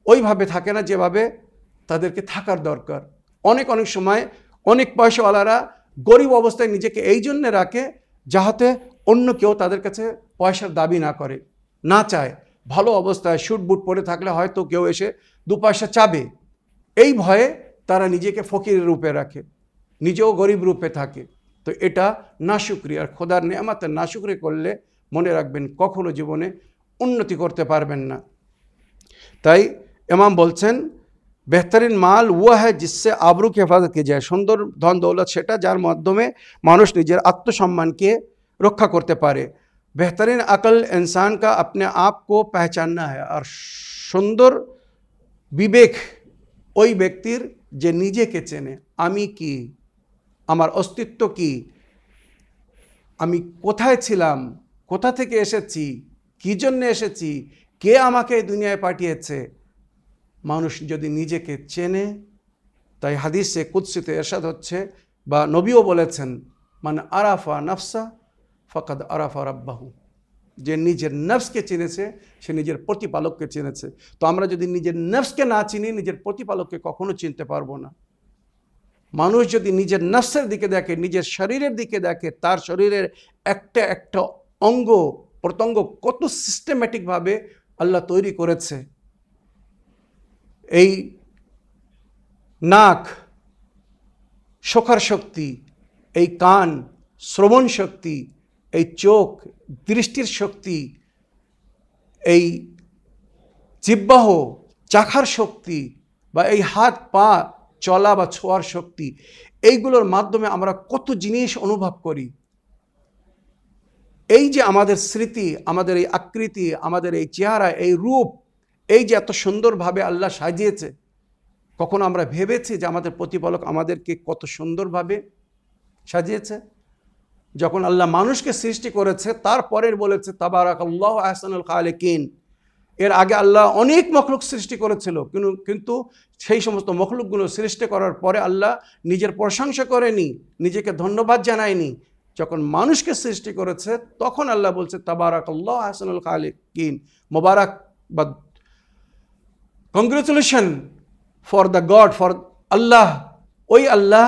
ওইভাবে থাকে না যেভাবে তাদেরকে থাকার দরকার। অনেক অনেক সময় অনেক পয়সাওয়ালারা গরিব অবস্থায় নিজেকে এই জন্যে রাখে যাহাতে অন্য কেউ তাদের কাছে পয়সার দাবি না করে, না চায়। ভালো অবস্থায় শুট বুট পরে থাকলে হয়তো কেউ এসে দু পয়সা চাবে। এই ভয়ে তারা নিজেকে ফকির রূপে রাখে, নিজেও গরিব রূপে থাকে। তো এটা নাশুক্রি আর খোদার নেয়ামাতের নাশুক্রি করলে মনে রাখবেন কখনো জীবনে উন্নতি করতে পারবেন না। তাই এমাম বলছেন, বেহতরিন মাল ও হ্যাঁ জিসে আবরুকে হেফাজত কে যায়। সুন্দর ধন দৌলত সেটা যার মাধ্যমে মানুষ নিজের আত্মসম্মানকে রক্ষা করতে পারে বেহতরিন আকল ইনসান কা আপনি आप को पहचानना है আর সুন্দর বিবেক ওই ব্যক্তির যে নিজেকে চেনে আমি কি আমার অস্তিত্ব কি আমি কোথায় ছিলাম কোথা থেকে এসেছি কী জন্য এসেছি কে আমাকে এই দুনিয়ায় পাঠিয়েছে মানুষ যদি নিজেকে চেনে তাই হাদিসে কুৎসিতে এরশাদ হচ্ছে বা নবীও বলেছেন মানে আরাফা নফসা ফকাদ আরাফা রাব্বাহু। যে নিজের নফসকে চিনেছে, সে নিজের প্রতিপালককে চিনেছে। তো আমরা যদি নিজের নফসকে না চিনি, নিজের প্রতিপালককে কখনো চিনতে পারব না। মানুষ যদি নিজের নফসের দিকে দেখে, নিজের শরীরের দিকে দেখে, তার শরীরের একটা একটা অঙ্গ, প্রত্যঙ্গ কত সিস্টেম্যাটিকভাবে আল্লাহ তৈরি করেছে। এই নাক, শোকার শক্তি, এই কান, শ্রবণ শক্তি এই চোখ, দৃষ্টির শক্তি, এই জিব্বাহ চাখার শক্তি বা এই হাত, পা চলা বা ছোঁয়ার শক্তি, এইগুলোর মাধ্যমে আমরা কত জিনিস অনুভব করি। এই যে আমাদের স্মৃতি, আমাদের এই আকৃতি, আমাদের এই চেহারা, এই রূপ, এই যে এত সুন্দরভাবে আল্লাহ সাজিয়েছে, কখনো আমরা ভেবেছি যে আমাদের প্রতিপালক আমাদেরকে কত সুন্দরভাবে সাজিয়েছে? যখন আল্লাহ মানুষকে সৃষ্টি করেছে তারপরের বলেছে তাবারাক আল্লাহ আহসানুল খালেকিন। এর আগে আল্লাহ অনেক মখলুক সৃষ্টি করেছিল, কিন্তু কিন্তু সেই সমস্ত মখলুকগুলো সৃষ্টি করার পরে আল্লাহ নিজের প্রশংসা করেনি, নিজেকে ধন্যবাদ জানায়নি। যখন মানুষকে সৃষ্টি করেছে, তখন আল্লাহ বলছে তাবারাক আল্লাহ আহসানুল খালেকিন। মোবারক বা congratulation for the god for আল্লাহ, ওই আল্লাহ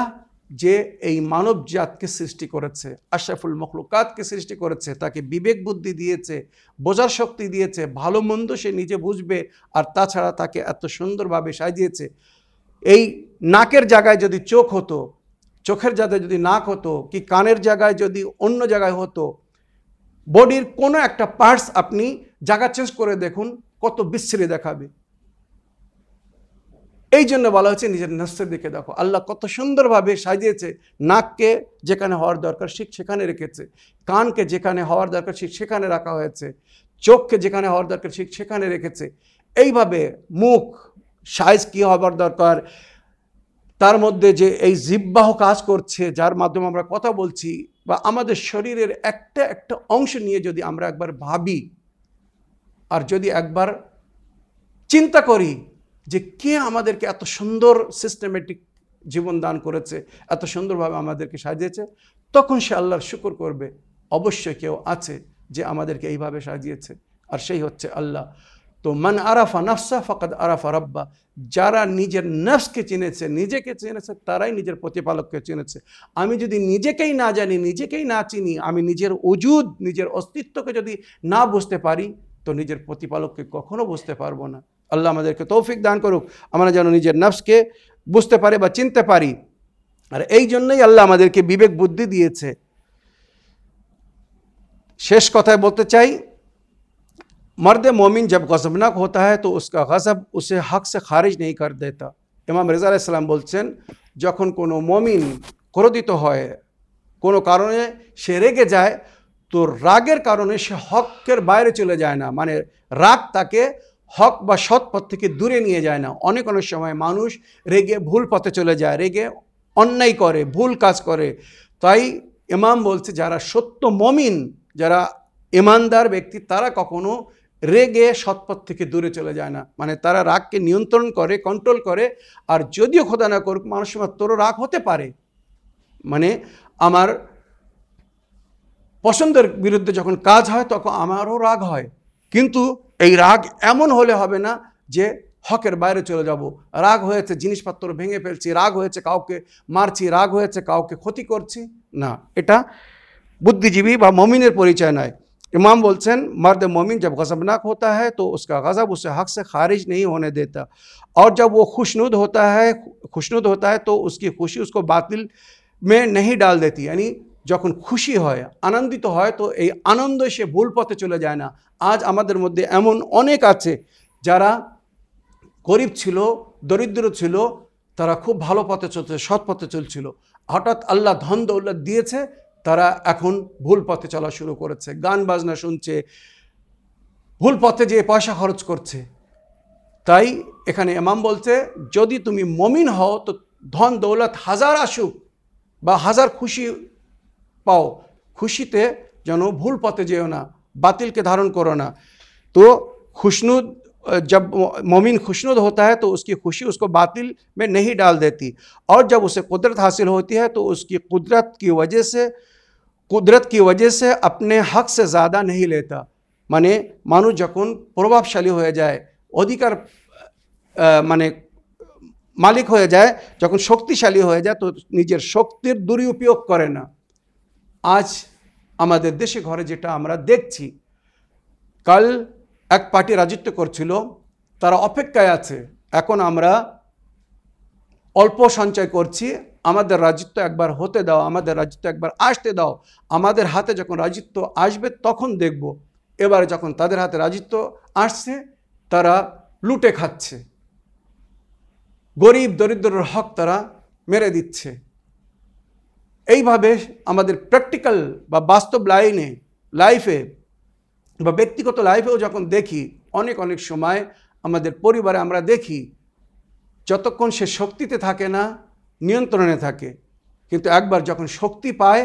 যে এই মানব জাতকে সৃষ্টি করেছে, আশরাফুল মখলুকাতকে সৃষ্টি করেছে, তাকে বিবেক বুদ্ধি দিয়েছে, বোঝার শক্তি দিয়েছে, ভালো মন্দ সে নিজে বুঝবে আর তাছাড়া তাকে এত সুন্দরভাবে সাজিয়েছে। এই নাকের জায়গায় যদি চোখ হতো, চোখের জায়গায় যদি নাক হতো কি কানের জায়গায় যদি অন্য জায়গায় হতো, বডির কোনো একটা পার্টস আপনি জায়গা চেঞ্জ করে দেখুন, কত বিচ্ছিরি দেখাবে। এই জন্য বলা হচ্ছে নিজের নফসের দিকে দেখো। আল্লাহ কত সুন্দরভাবে সাজিয়েছে, নাককে যেখানে হওয়ার দরকার ঠিক সেখানে রেখেছে, কানকে যেখানে হওয়ার দরকার ঠিক সেখানে রাখা হয়েছে, চোখকে যেখানে হওয়ার দরকার ঠিক সেখানে রেখেছে। এইভাবে মুখ, সাইজ কী হবার দরকার, তার মধ্যে যে এই জিব্বাহ কাজ করছে, যার মাধ্যমে আমরা কথা বলছি, বা আমাদের শরীরের একটা একটা অংশ নিয়ে যদি আমরা একবার ভাবি, আর যদি একবার চিন্তা করি যে কে আমাদেরকে এত সুন্দর সিস্টেমেটিক জীবন দান করেছে, এত সুন্দরভাবে আমাদেরকে সাজিয়েছে, তখন সে আল্লাহর শুকর করবে। অবশ্যই কেউ আছে যে আমাদেরকে এইভাবে সাজিয়েছে। আর সেই হচ্ছে আল্লাহ। তো মান আরাফা নফসা ফকাদ আরাফা রব্বা। যারা নিজের নফসকে চিনেছে, নিজেকে চিনেছে, তারাই নিজের প্রতিপালককে চিনেছে। আমি যদি নিজেকেই না জানি, নিজেকেই না চিনি, আমি নিজের ওজুদ, নিজের অস্তিত্বকে যদি না বুঝতে পারি, তো নিজের প্রতিপালককে কখনো বুঝতে পারব না। আল্লাহ আমাদেরকে তৌফিক দান করুক আমরা যেন নিজের নফসকে বুঝতে পারি বা চিনতে পারি আর এই জন্যই আল্লাহ আমাদেরকে বিবেক বুদ্ধি দিয়েছে শেষ কথায় বলতে চাই मर्द मोमिन जब गजबनाक होता है तो उसका गज़ब उसे हक से खारिज नहीं कर देता ইমাম রেজা ইসলাম বলছেন যখন কোনো মমিন ক্রোধিত হয় কোনো কারণে সে রেগে যায় তো রাগের কারণে সে হকের বাইরে চলে যায় না মানে রাগ তাকে হক বা সৎ পথ থেকে দূরে নিয়ে যায় না। অনেক অনেক সময় মানুষ রেগে ভুল পথে চলে যায়, রেগে অন্যায় করে, ভুল কাজ করে। তাই ইমাম বলছে, যারা সত্য মমিন, যারা ইমানদার ব্যক্তি, তারা কখনো রেগে সৎপথ থেকে দূরে চলে যায় না। মানে তারা রাগকে নিয়ন্ত্রণ করে কন্ট্রোল করে, আর যদিও খোদা না করুক, মানুষ তোরও রাগ হতে পারে। মানে আমার পছন্দের বিরুদ্ধে যখন কাজ হয়, তখন আমারও রাগ হয়। কিন্তু এই রাগ এমন হলে হবে না যে হকের বাইরে চলে যাব রাগ হয়েছে জিনিসপত্র ভেঙে ফেলছি রাগ হয়েছে কাউকে মারছি রাগ হয়েছে কাউকে ক্ষতি করছি না এটা বুদ্ধিজীবী বা মমিনের পরিচয় নয় इमाम बोलचन मर्द मोमिन जब गज़बनाक होता है तो उसका गज़ब उसे हक से खारिज नहीं होने देता और जब वो खुशनुद होता है खुशनुद होता है तो उसकी खुशी उसको बातिल में नहीं डाल देती यानी যখন খুশি হয়, আনন্দিত হয়, তো এই আনন্দ সে ভুল পথে চলে যায় না। আজ আমাদের মধ্যে এমন অনেক আছে যারা গরিব ছিল, দরিদ্র ছিল, তারা খুব ভালো পথে চলছে, সৎ পথে চলছিল। হঠাৎ আল্লাহ ধন দৌলত দিয়েছে, তারা এখন ভুল পথে চলা শুরু করেছে। গান বাজনা শুনছে, ভুল পথে যেয়ে পয়সা খরচ করছে। তাই এখানে এমাম বলছে, যদি তুমি মমিন হও, তো ধন দৌলত হাজার আসুক বা হাজার খুশি পাও খুশিতে যেন ভুল পথে যেও না বাতিলকে धारण करो ना तो खुशनुद जब मोमिन खुशनुद होता है तो उसकी खुशी उसको बातिल में नहीं डाल देती और जब उसे कुदरत हासिल होती है तो उसकी कुदरत की वजह से কুদরত কি वजह से अपने हक से ज़्यादा नहीं लेता মানে মানুষ যখন প্রভাবশালী হয়ে যায় অধিকার মানে মালিক হয়ে যায় যখন শক্তিশালী হয়ে যায় তো নিজের শক্তির দুরুপয়োগ করে না আজ আমাদের দেশে ঘরে যেটা আমরা দেখছি, কাল এক পার্টি রাজত্ব করছিল, তারা অপেক্ষায় আছে। এখন আমরা অল্প সঞ্চয় করছি, আমাদের রাজত্ব একবার হতে দাও, আমাদের রাজত্ব একবার আসতে দাও। আমাদের হাতে যখন রাজত্ব আসবে তখন দেখব। এবারে যখন তাদের হাতে রাজত্ব আসছে, তারা লুটে খাচ্ছে। গরিব দরিদ্রের হক তারা মেরে দিচ্ছে। এইভাবে আমাদের প্র্যাকটিক্যাল বা বাস্তব লাইনে লাইফে বা ব্যক্তিগত লাইফেও যখন দেখি, অনেক অনেক সময় আমাদের পরিবারে আমরা দেখি, যতক্ষণ সে শক্তিতে থাকে না, নিয়ন্ত্রণে থাকে। কিন্তু একবার যখন শক্তি পায়,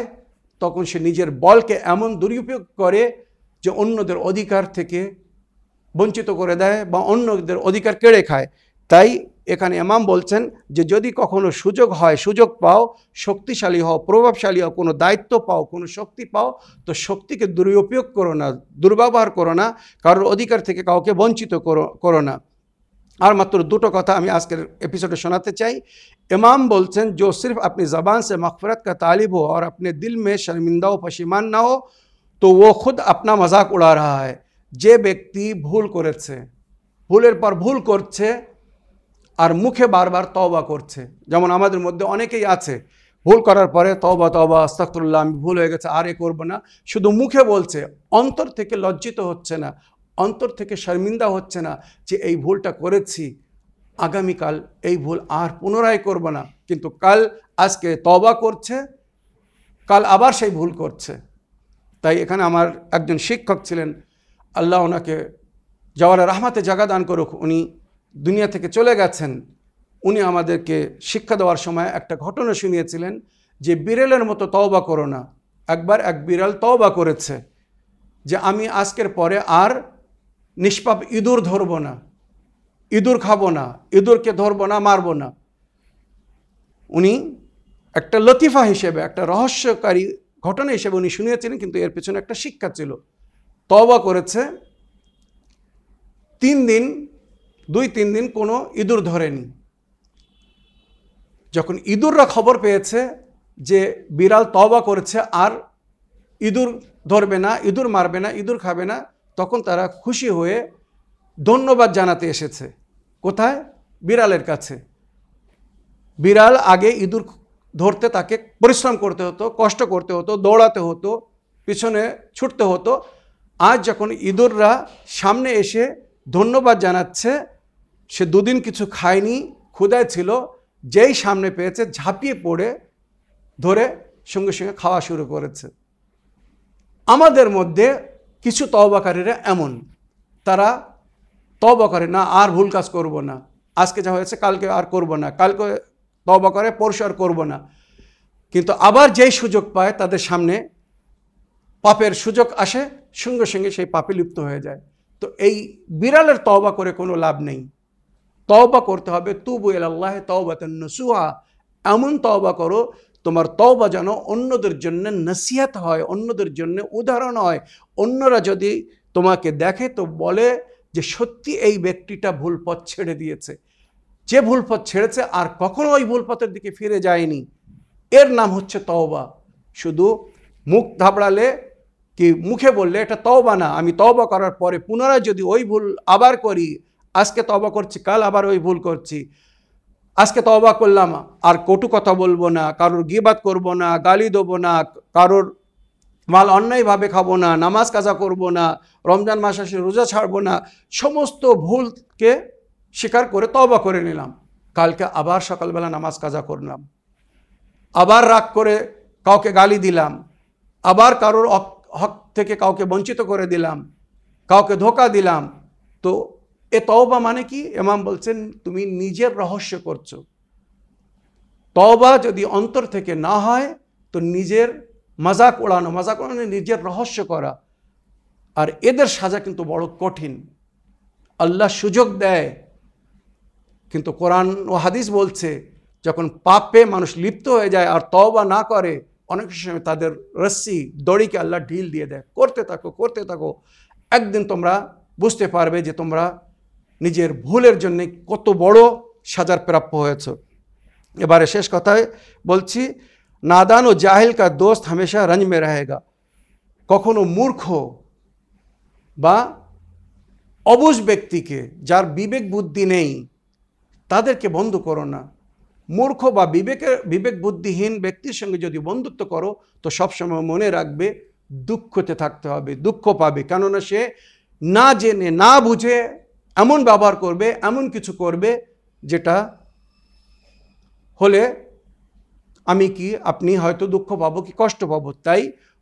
তখন সে নিজের বলকে এমন দুরুপয়োগ করে যে অন্যদের অধিকার থেকে বঞ্চিত করে দেয় বা অন্যদের অধিকার কেড়ে খায়। তাই এখানে এমাম বলছেন যে যদি কখনো সুযোগ হয়, সুযোগ পাও, শক্তিশালী হও, প্রভাবশালী হও, কোনো দায়িত্ব পাও, কোনো শক্তি পাও, তো শক্তিকে দুরুপয়োগ করো না, দুর্ব্যবহার করো না, কারোর অধিকার থেকে কাউকে বঞ্চিত করো না। আর মাত্র দুটো কথা আমি আজকের এপিসোডে শোনাতে চাই। এমাম বলছেন, যে সিফ আপনি জবান সে मफफरत কা তালিব হো আর আপনি দিল মে শর্মিন্দা ও পশিমান না হো, তো ও খুদ আপনা মজাক উড়া রা है যে ব্যক্তি ভুল করেছে, ভুলের পর ভুল করছে আর মুখে বারবার তওবা করছে। যেমন আমাদের মধ্যে অনেকেই আছে, ভুল করার পরে তওবা তওবা আস্তাকফিরুল্লাহ আমি ভুল হয়ে গেছে, আর এ করব না। শুধু মুখে বলছে, অন্তর থেকে লজ্জিত হচ্ছে না, অন্তর থেকে শর্মিন্দা হচ্ছে না যে এই ভুলটা করেছি, আগামীকাল এই ভুল আর পুনরায় করব না। কিন্তু কাল আজকে তবা করছে, কাল আবার সেই ভুল করছে। তাই এখানে আমার একজন শিক্ষক ছিলেন, আল্লাহ ওনাকে জওয়ালা রহমাতে জাগা দান করুক, উনি দুনিয়া থেকে চলে গেছেন, উনি আমাদেরকে শিক্ষা দেওয়ার সময় একটা ঘটনা শুনিয়েছিলেন যে বিড়ালের মতো তওবা করো না। একবার এক বিড়াল তওবা করেছে যে আমি আজকের পরে আর নিষ্পাপ ইঁদুর ধরবো না, ইঁদুর খাব না, ইঁদুরকে ধরবো না, মারবো না। উনি একটা লতিফা হিসেবে, একটা রহস্যকারী ঘটনা হিসেবে উনি শুনিয়েছিলেন, কিন্তু এর পেছনে একটা শিক্ষা ছিল। তওবা করেছে, তিন দিন দুই, তিন দিন কোনো ইঁদুর ধরেনি। যখন ইঁদুররা খবর পেয়েছে যে বিড়াল তবা করেছে আর ইঁদুর ধরবে না, ইঁদুর মারবে না, ইঁদুর খাবে না, তখন তারা খুশি হয়ে ধন্যবাদ জানাতে এসেছে। কোথায়? বিড়ালের কাছে। বিড়াল আগে ইঁদুর ধরতে তাকে পরিশ্রম করতে হতো, কষ্ট করতে হতো, দৌড়াতে হতো, পিছনে ছুটতে হতো। আজ যখন ইঁদুররা সামনে এসে ধন্যবাদ জানাচ্ছে সে দুদিন কিছু খায়নি ক্ষুদায় ছিল, যেই সামনে পেয়েছে ঝাঁপিয়ে পড়ে, ধরে সঙ্গে সঙ্গে খাওয়া শুরু করেছে। আমাদের মধ্যে কিছু তওবাকারীরা এমন। তারা তওবা করে, না, আর ভুল কাজ করব না। আজকে যা হয়েছে, কালকে আর করব না। কালকে তওবা করে, পরশু আর করব না। কিন্তু আবার যেই সুযোগ পায়, তাদের সামনে পাপের সুযোগ আসে, সঙ্গে সঙ্গে সেই পাপে লিপ্ত হয়ে যায়। তো এই বিড়ালের তওবা করে কোনো লাভ নেই। তওবা করতে হবে। তুবু এলাল্লাহ তওবাতেন নসুহা। এমন তওবা করো, তোমার তওবা যেন অন্যদের জন্য নসিহত হয়, অন্যদের জন্য উদাহরণ হয়। অন্যরা যদি তোমাকে দেখে তো বলে যে, সত্যি এই ব্যক্তিটা ভুল পথ ছেড়ে দিয়েছে। যে ভুল পথ ছেড়েছে আর কখনো ওই ভুল পথের দিকে ফিরে যায়নি। এর নাম হচ্ছে তওবা। শুধু মুখ থাবড়ালে কি মুখে বললে, এটা তওবা না, আমি তওবা করার পরে পুনরায় যদি ওই ভুল আবার করি আজকে তওবা করছি, কাল আবার ওই ভুল করছি। আজকে তওবা করলাম, আর কটু কথা বলব না, কারোর গিবাদ করব না, গালি দেবো না, কারোর মাল অন্যায়ভাবে খাব না, নামাজ কাজা করব না, রমজান মাস আসে রোজা ছাড়বো না, সমস্ত ভুলকে স্বীকার করে তবা করে নিলাম। কালকে আবার সকালবেলা নামাজ কাজা করলাম। আবার রাগ করে কাউকে গালি দিলাম। আবার কারোর হক থেকে কাউকে বঞ্চিত করে দিলাম। কাউকে ধোকা দিলাম। তো এ তওবা মানে কি? এমাম বলছেন, তুমি নিজের রহস্য করছ। তওবা যদি অন্তর থেকে না হয়, তো নিজের মজাক ওড়ানো মজাক ওড়ানো নিজের রহস্য করা। আর এদের সাজা কিন্তু বড় কঠিন। আল্লাহ সুযোগ দেয়। কিন্তু কোরআন ও হাদিস বলছে, যখন পাপে মানুষ লিপ্ত হয়ে যায় আর তওবা না করে, অনেক সময় তাদের রস্সি, দড়িকে আল্লাহ ঢিল দিয়ে দেয়। করতে থাকো করতে থাকো। একদিন তোমরা বুঝতে পারবে যে তোমরা নিজের ভুলের জন্য কত বড় সাজার প্রাপ্য হয়েছ। এবারে শেষ কথায় বলছি, নাদান ও জাহিল দোস্ত হামেশা রঞ্জ মে রহেগা। কখনো মূর্খ বা অবুজ ব্যক্তিকে যার বিবেক বুদ্ধি নেই, তাদেরকে বন্ধ করো না। মূর্খ বা বিবেকের বিবেক বুদ্ধিহীন ব্যক্তির সঙ্গে যদি বন্ধুত্ব করো, তো সবসময় মনে রাখবে দুঃখতে থাকতে হবে, দুঃখ পাবে। কেননা সে না জেনে, না বুঝে এমন ব্যবহার করবে, এমন কিছু করবে যেটা হলে আমি কি, আপনি হয়তো দুঃখ পাবো কি কষ্ট পাবো, তাই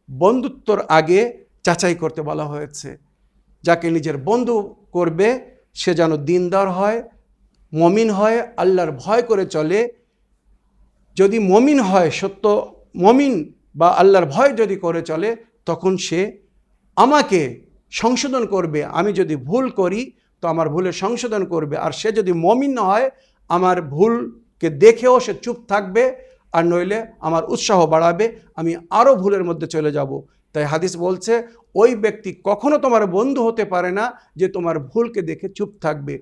বন্ধুত্বর আগে যাচাই করতে বলা হয়েছে। যাকে নিজের বন্ধু করবে, সে যেন দিনদার হয়, মমিন হয়, আল্লাহর ভয় করে চলে। যদি মমিন হয়, সত্য মমিন বা আল্লাহর ভয় যদি করে চলে, তখন সে আমাকে সংশোধন করবে, আমি যদি ভুল করি তো আমার ভুলে সংশোধন করবে। আর সে যদি মমিন হয়, আমার ভুলকে দেখেও সে চুপ থাকবে আর নইলে আমার উৎসাহ বাড়াবে, আমি আরও ভুলের মধ্যে চলে যাব। তাই হাদিস বলছে, ওই ব্যক্তি কখনো তোমার বন্ধু হতে পারে না যে তোমার ভুলকে দেখে চুপ থাকবে।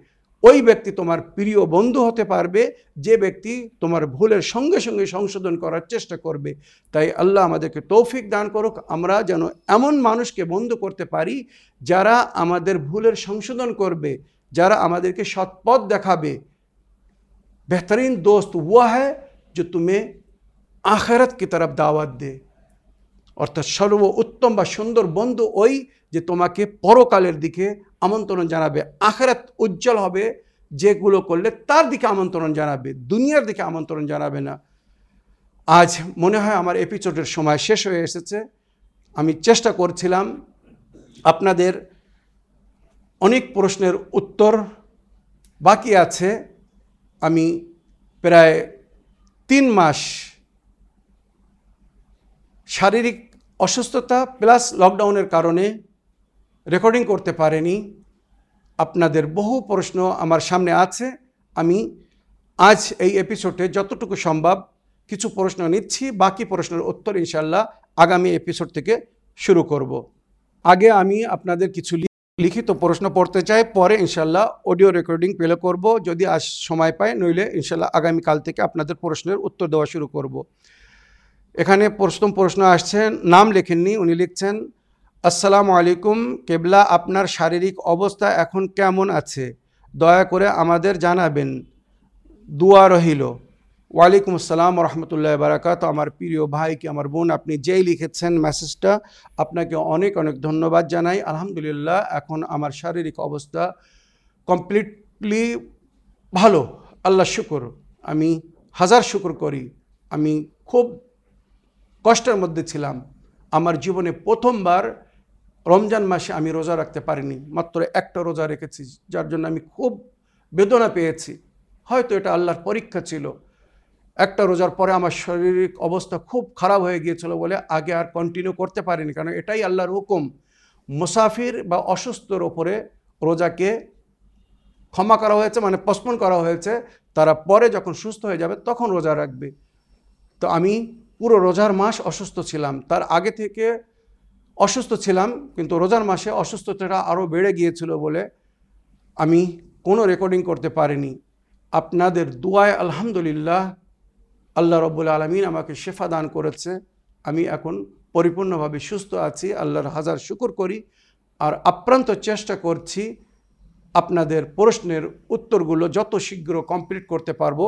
ওই ব্যক্তি তোমার প্রিয় বন্ধু হতে পারবে যে ব্যক্তি তোমার ভুলের সঙ্গে সঙ্গে সংশোধন করার চেষ্টা করবে তাই আল্লাহ আমাদেরকে তৌফিক দান করুক আমরা যেন এমন মানুষকে বন্ধু করতে পারি যারা আমাদের ভুলের সংশোধন করবে যারা আমাদেরকে সৎপথ দেখাবে बेहतरीन दोस्त वो है जो तुम्हें আখেরাত কি তরফ দাওয়াত দে অর্থাৎ সর্ব উত্তম বা সুন্দর বন্ধু ওই যে তোমাকে পরকালের দিকে আমন্ত্রণ জানাবে, আখেরাত উজ্জ্বল হবে, যেগুলো করলে তার দিকে আমন্ত্রণ জানাবে, দুনিয়ার দিকে আমন্ত্রণ জানাবে না। আজ মনে হয় আমার এপিসোডের সময় শেষ হয়ে এসেছে। আমি চেষ্টা করছিলাম আপনাদের অনেক প্রশ্নের উত্তর বাকি আছে। আমি প্রায় তিন মাস শারীরিক অসুস্থতা প্লাস লকডাউনের কারণে রেকর্ডিং করতে পারেনি। আপনাদের বহু প্রশ্ন আমার সামনে আছে। আমি আজ এই এপিসোডে যতটুকু সম্ভব কিছু প্রশ্ন নিচ্ছি। বাকি প্রশ্নের উত্তর ইনশাল্লাহ আগামী এপিসোড থেকে শুরু করব। আগে আমি আপনাদের কিছু লিখিত প্রশ্ন পড়তে চাই। পরে ইনশাল্লাহ অডিও রেকর্ডিং পেলে করব। যদি আজ সময় পাই, নইলে ইনশাল্লাহ আগামীকাল থেকে আপনাদের প্রশ্নের উত্তর দেওয়া শুরু করব। এখানে প্রথম প্রশ্ন আসছেন নাম লেখেননি, উনি লিখছেন আসসালামু আলাইকুম। কেবলা, আপনার শারীরিক অবস্থা এখন কেমন আছে? দয়া করে আমাদের জানাবেন। দুয়া রহিল ওয়ালাইকুম আসসালাম রহমতুল্লাহ বারাকাত। আমার প্রিয় ভাই কি, আমার বোন, আপনি যেই লিখেছেন মেসেজটা আপনাকে অনেক অনেক ধন্যবাদ জানাই। আলহামদুলিল্লাহ, এখন আমার শারীরিক অবস্থা কমপ্লিটলি ভালো। আল্লাহ শুকর। আমি হাজার শুকর করি। আমি খুব কষ্টের মধ্যে ছিলাম। আমার জীবনে প্রথমবার রমজান মাসে আমি রোজা রাখতে পারিনি, মাত্র একটা রোজা রেখেছি, যার জন্য আমি খুব বেদনা পেয়েছি। হয়তো এটা আল্লাহর পরীক্ষা ছিল। একটা রোজার পরে আমার শারীরিক অবস্থা খুব খারাপ হয়ে গিয়েছিল বলে আগে আর কন্টিনিউ করতে পারিনি, কারণ এটাই আল্লাহর হুকুম। মুসাফির বা অসুস্থর ওপরে রোজাকে ক্ষমা করা হয়েছে মানে পসপন করা হয়েছে। তারা পরে যখন সুস্থ হয়ে যাবে তখন রোজা রাখবে। তো আমি পুরো রোজার মাস অসুস্থ ছিলাম। তার আগে থেকে অসুস্থ ছিলাম, কিন্তু রোজার মাসে অসুস্থতাটা আরও বেড়ে গিয়েছিল বলে আমি কোনো রেকর্ডিং করতে পারিনি। আপনাদের দুয়ায় আলহামদুলিল্লাহ আল্লাহ রব্বুল আলমিন আমাকে শেফা দান করেছে। আমি এখন পরিপূর্ণভাবে সুস্থ আছি, আল্লাহর হাজার শুকুর করি। আর আপ্রান্ত চেষ্টা করছি আপনাদের প্রশ্নের উত্তরগুলো যত শীঘ্র কমপ্লিট করতে পারব,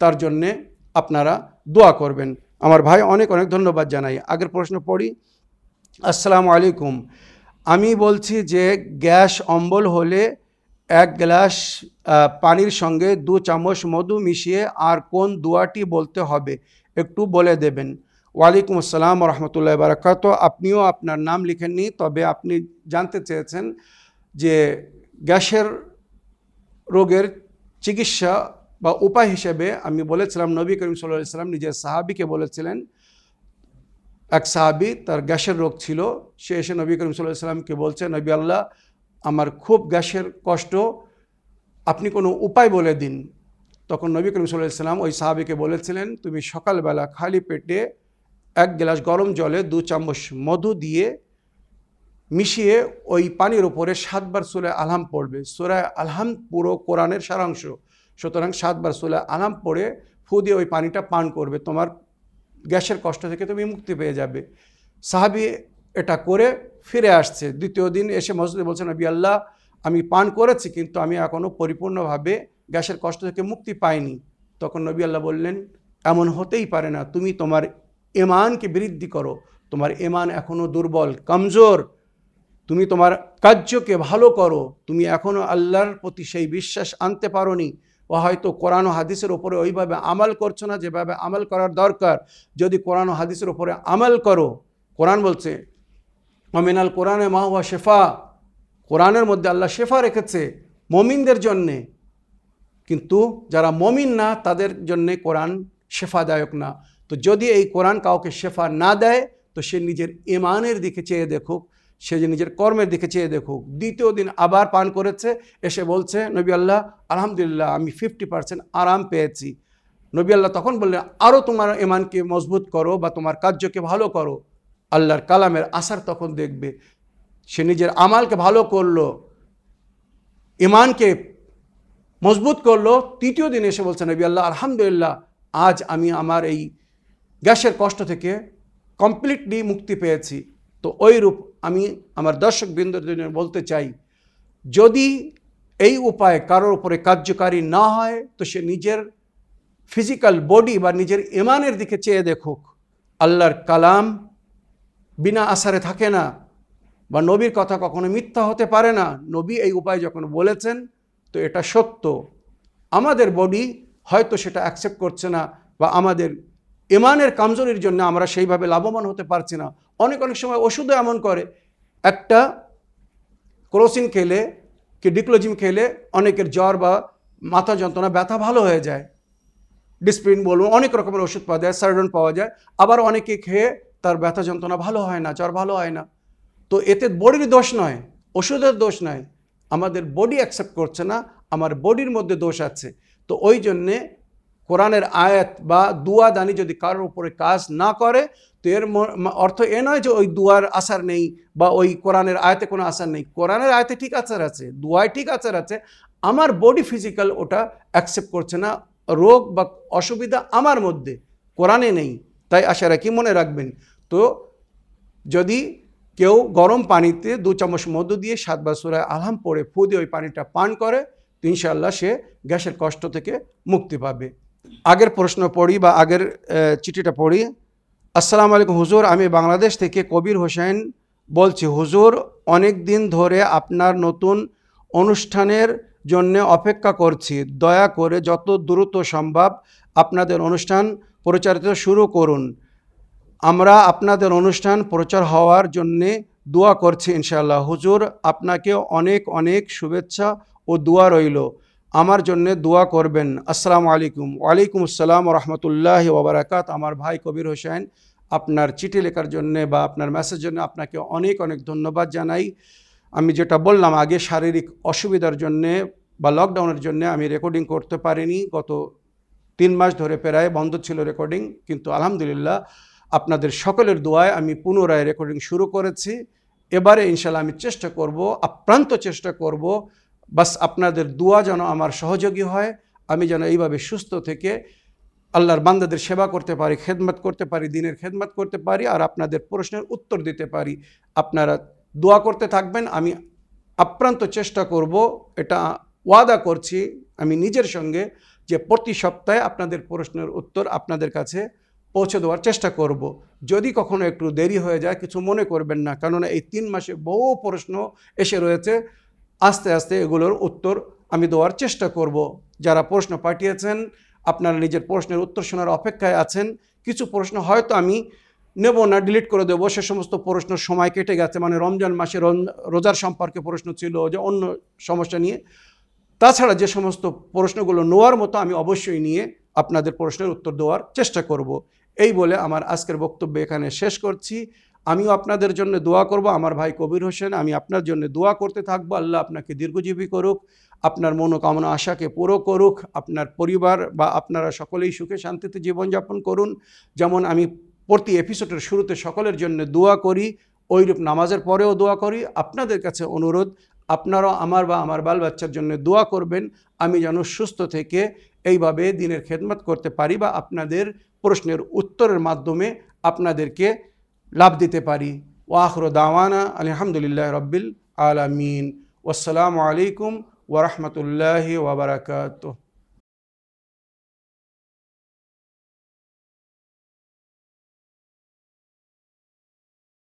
তার জন্যে আপনারা দোয়া করবেন। আমার ভাই অনেক অনেক ধন্যবাদ জানাই। আগের প্রশ্ন পড়ি আসসালামু আলাইকুম। আমি বলছি যে গ্যাস অম্বল হলে এক গ্লাস পানির সঙ্গে দু চামচ মধু মিশিয়ে আর কোন দোয়াটি বলতে হবে একটু বলে দেবেন। ওয়ালাইকুম আসসালাম রহমতুল্লাহ বারাকাত। আপনিও আপনার নাম লিখেননি, তবে আপনি জানতে চেয়েছেন যে গ্যাসের রোগের চিকিৎসা বা উপায় হিসেবে আমি বলেছিলাম, নবী করিম সাল্লাহ সাল্লাম নিজের সাহাবিকে বলেছিলেন এক সাহাবি, তার গ্যাসের রোগ ছিল। সে এসে নবী করিম সাল্লাহ সাল্লামকে বলছে, নবী আল্লাহ, আমার খুব গ্যাসের কষ্ট, আপনি কোনো উপায় বলে দিন। তখন নবী করিম সাল্লাহ সাল্লাম ওই সাহাবিকে বলেছিলেন, তুমি সকালবেলা খালি পেটে এক গ্লাস গরম জলে দু চামচ মধু দিয়ে মিশিয়ে ওই পানির ওপরে সাতবার সুরে আলহাম পড়বে। সুরায় আলহাম পুরো কোরআনের সারাংশ। সুতরাং সাতবার সুলে আলাম পড়ে ফু দিয়ে ওই পানিটা পান করবে। তোমার গ্যাসের কষ্ট থেকে তুমি মুক্তি পেয়ে যাবে। সাহাবি এটা করে ফিরে আসছে। দ্বিতীয় দিন এসে মসজিদে বলছেন নবী আল্লাহ, আমি পান করেছি, কিন্তু আমি এখনও পরিপূর্ণভাবে গ্যাসের কষ্ট থেকে মুক্তি পাইনি। তখন নবী আল্লাহ বললেন, এমন হতেই পারে না। তুমি তোমার এমানকে বৃদ্ধি করো। তোমার এমান এখনও দুর্বল, কমজোর। তুমি তোমার কার্যকে ভালো করো। তুমি এখনও আল্লাহর প্রতি সেই বিশ্বাস আনতে পারোনি। ও হয়তো কোরআন হাদিসের ওপরে ওইভাবে আমাল করছ না, যেভাবে আমাল করার দরকার। যদি কোরআন হাদিসের ওপরে আমাল করো, কোরআন বলছে অমিনাল কোরআনে মা হুয়া শেফা। কোরআনের মধ্যে আল্লাহ শেফা রেখেছে মমিনদের জন্যে। কিন্তু যারা মমিন না, তাদের জন্যে কোরআন শেফাদায়ক না। তো যদি এই কোরআন কাউকে শেফা না দেয়, তো সে নিজের ইমানের দিকে চেয়ে দেখুক সে যে নিজের কর্মের দিকে চেয়ে দেখুক। দ্বিতীয় দিন আবার পান করেছে, এসে বলছে, নবী আল্লাহ, আলহামদুলিল্লাহ, আমি ফিফটি পার্সেন্ট আরাম পেয়েছি। নবী আল্লাহ তখন বললেন আরও তোমার ইমানকে মজবুত করো বা তোমার কার্যকে ভালো করো। আল্লাহর কালামের আসার তখন দেখবে, সে নিজের আমালকে ভালো করল ইমানকে মজবুত করল। তৃতীয় দিন এসে বলছে, নবী আল্লাহ, আলহামদুলিল্লাহ, আজ আমি আমার এই গ্যাসের কষ্ট থেকে কমপ্লিটলি মুক্তি পেয়েছি। তো ওই রূপ আমি আমার দর্শক বৃন্দর জন্য বলতে চাই, যদি এই উপায় কারোর উপরে কার্যকারী না হয়, তো সে নিজের ফিজিক্যাল বডি বা নিজের ইমানের দিকে চেয়ে দেখুক। আল্লাহর কালাম বিনা আসারে থাকে না বা নবীর কথা কখনো মিথ্যা হতে পারে না। নবী এই উপায় যখন বলেছেন, তো এটা সত্য। আমাদের বডি হয়তো সেটা অ্যাকসেপ্ট করছে না বা আমাদের ইমানের কামজোরির জন্য আমরা সেইভাবে লাভবান হতে পারছি না। অনেক অনেক সময় ওষুধও এমন করে। একটা ক্রোসিন খেলে কি ডিক্লোজিম খেলে অনেকের জ্বর বা মাথা যন্ত্রণা, ব্যথা ভালো হয়ে যায়। ডিসপ্রিন বলুন অনেক রকমের ওষুধ পাওয়া যায় সার্ডন পাওয়া যায়। আবার অনেকে খেয়ে তার ব্যথা যন্ত্রণা ভালো হয় না, জ্বর ভালো হয় না। তো এতে বডির দোষ নয়, ওষুধের দোষ নয়। আমাদের বডি অ্যাকসেপ্ট করছে না, আমার বডির মধ্যে দোষ আছে। তো ওই জন্যে কোরআনের আয়াত বা দুয়া দানি যদি কারোর উপরে কাজ না করে, তো এর অর্থ এ নয় যে ওই দুয়ার আসার নেই বা ওই কোরআনের আয়তে কোনো আসার নেই। কোরআনের আয়তে ঠিক আচার আছে, দুয়ায় ঠিক আচার আছে। আমার বডি ফিজিক্যাল ওটা অ্যাকসেপ্ট করছে না। রোগ বা অসুবিধা আমার মধ্যে, কোরআনে নেই। তাই আশা রাখি মনে রাখবেন। তো যদি কেউ গরম পানিতে দু চামচ মধু দিয়ে সাতবার সুরায় আলহাম পড়ে, ফু দিয়ে ওই পানিটা পান করে, তো ইনশাআল্লাহ সে গ্যাসের কষ্ট থেকে মুক্তি পাবে। আগের প্রশ্ন পড়ি বা আগের চিঠিটা পড়ি। আসসালামু আলাইকুম হুজুর, আমি বাংলাদেশ থেকে কবির হোসেন বলছি। হুজুর, অনেক দিন ধরে আপনার নতুন অনুষ্ঠানের জন্য অপেক্ষা করছি। দয়া করে যত দ্রুত সম্ভব আপনাদের অনুষ্ঠান প্রচারিত শুরু করুন। আমরা আপনাদের অনুষ্ঠান প্রচার হওয়ার জন্যে দোয়া করছি ইনশাআল্লাহ। হুজুর, আপনাকে অনেক অনেক শুভেচ্ছা ও দোয়া রইল। আমার জন্য দোয়া করবেন। আসসালামু আলাইকুম। ওয়ালাইকুম আসসালাম রহমতুল্লাহ ওবরাকাত। আমার ভাই কবির হোসেন আপনার চিঠি লেখার জন্যে বা আপনার মেসেজের জন্য আপনাকে অনেক অনেক ধন্যবাদ জানাই। আমি যেটা বললাম, আগে শারীরিক অসুবিধার জন্যে বা লকডাউনের জন্য আমি রেকর্ডিং করতে পারিনি। গত তিন মাস ধরে প্রায় বন্ধ ছিল রেকর্ডিং কিন্তু আলহামদুলিল্লাহ আপনাদের সকলের দোয়ায় আমি পুনরায় রেকর্ডিং শুরু করেছি। এবারে ইনশাল্লাহ আমি চেষ্টা করব, আপ্রান্ত চেষ্টা করব বাস আপনাদের দোয়া যেন আমার সহযোগী হয়, আমি যেন এইভাবে সুস্থ থেকে আল্লাহর বান্দাদের সেবা করতে পারি, খেদমত করতে পারি, দিনের খেদমত করতে পারি আর আপনাদের প্রশ্নের উত্তর দিতে পারি আপনারা দোয়া করতে থাকবেন, আমি আপ্রান্ত চেষ্টা করব, এটা ওয়াদা করছি আমি নিজের সঙ্গে যে প্রতি সপ্তাহে আপনাদের প্রশ্নের উত্তর আপনাদের কাছে পৌঁছে দেওয়ার চেষ্টা করব। যদি কখনো একটু দেরি হয়ে যায়, কিছু মনে করবেন না, কেননা এই তিন মাসে বহু প্রশ্ন এসে রয়েছে আস্তে আস্তে এগুলোর উত্তর আমি দেওয়ার চেষ্টা করব। যারা প্রশ্ন পাঠিয়েছেন, আপনারা নিজের প্রশ্নের উত্তর শোনার অপেক্ষায় আছেন, কিছু প্রশ্ন হয়তো আমি নেব না ডিলিট করে দেবো সে সমস্ত প্রশ্ন সময় কেটে গেছে মানে রমজান মাসে রোজার সম্পর্কে প্রশ্ন ছিল যে অন্য সমস্যা নিয়ে তাছাড়া যে সমস্ত প্রশ্নগুলো নেওয়ার মতো আমি অবশ্যই নিয়ে আপনাদের প্রশ্নের উত্তর দেওয়ার চেষ্টা করব। এই বলে আমার আজকের বক্তব্য এখানে শেষ করছি আমিও আপনাদের জন্য দোয়া করব। আমার ভাই কবির হোসেন, আমি আপনার জন্য দোয়া করতে থাকব। আল্লাহ আপনাকে দীর্ঘজীবী করুক, আপনার মনোকামনা, আশাকে পুরো করুক, আপনার পরিবার বা আপনারা সকলেই সুখে শান্তিতে জীবনযাপন করুন। যেমন আমি প্রতি এপিসোডের শুরুতে সকলের জন্য দোয়া করি ওইরূপ নামাজের পরেও দোয়া করি। আপনাদের কাছে অনুরোধ আপনারাও আমার বা আমার বাল বাচ্চার জন্য দোয়া করবেন, আমি যেন সুস্থ থেকে এইভাবে দিনের খেদমত করতে পারি বা আপনাদের প্রশ্নের উত্তরের মাধ্যমে আপনাদেরকে লাভ দিতে পারি। ওয়াখর দাওয়ানা আলহামদুলিল্লাহ রব্বিল আলমিন। ওসালামু আলাইকুম ওরহমতুল্লাহ ওবরাকাত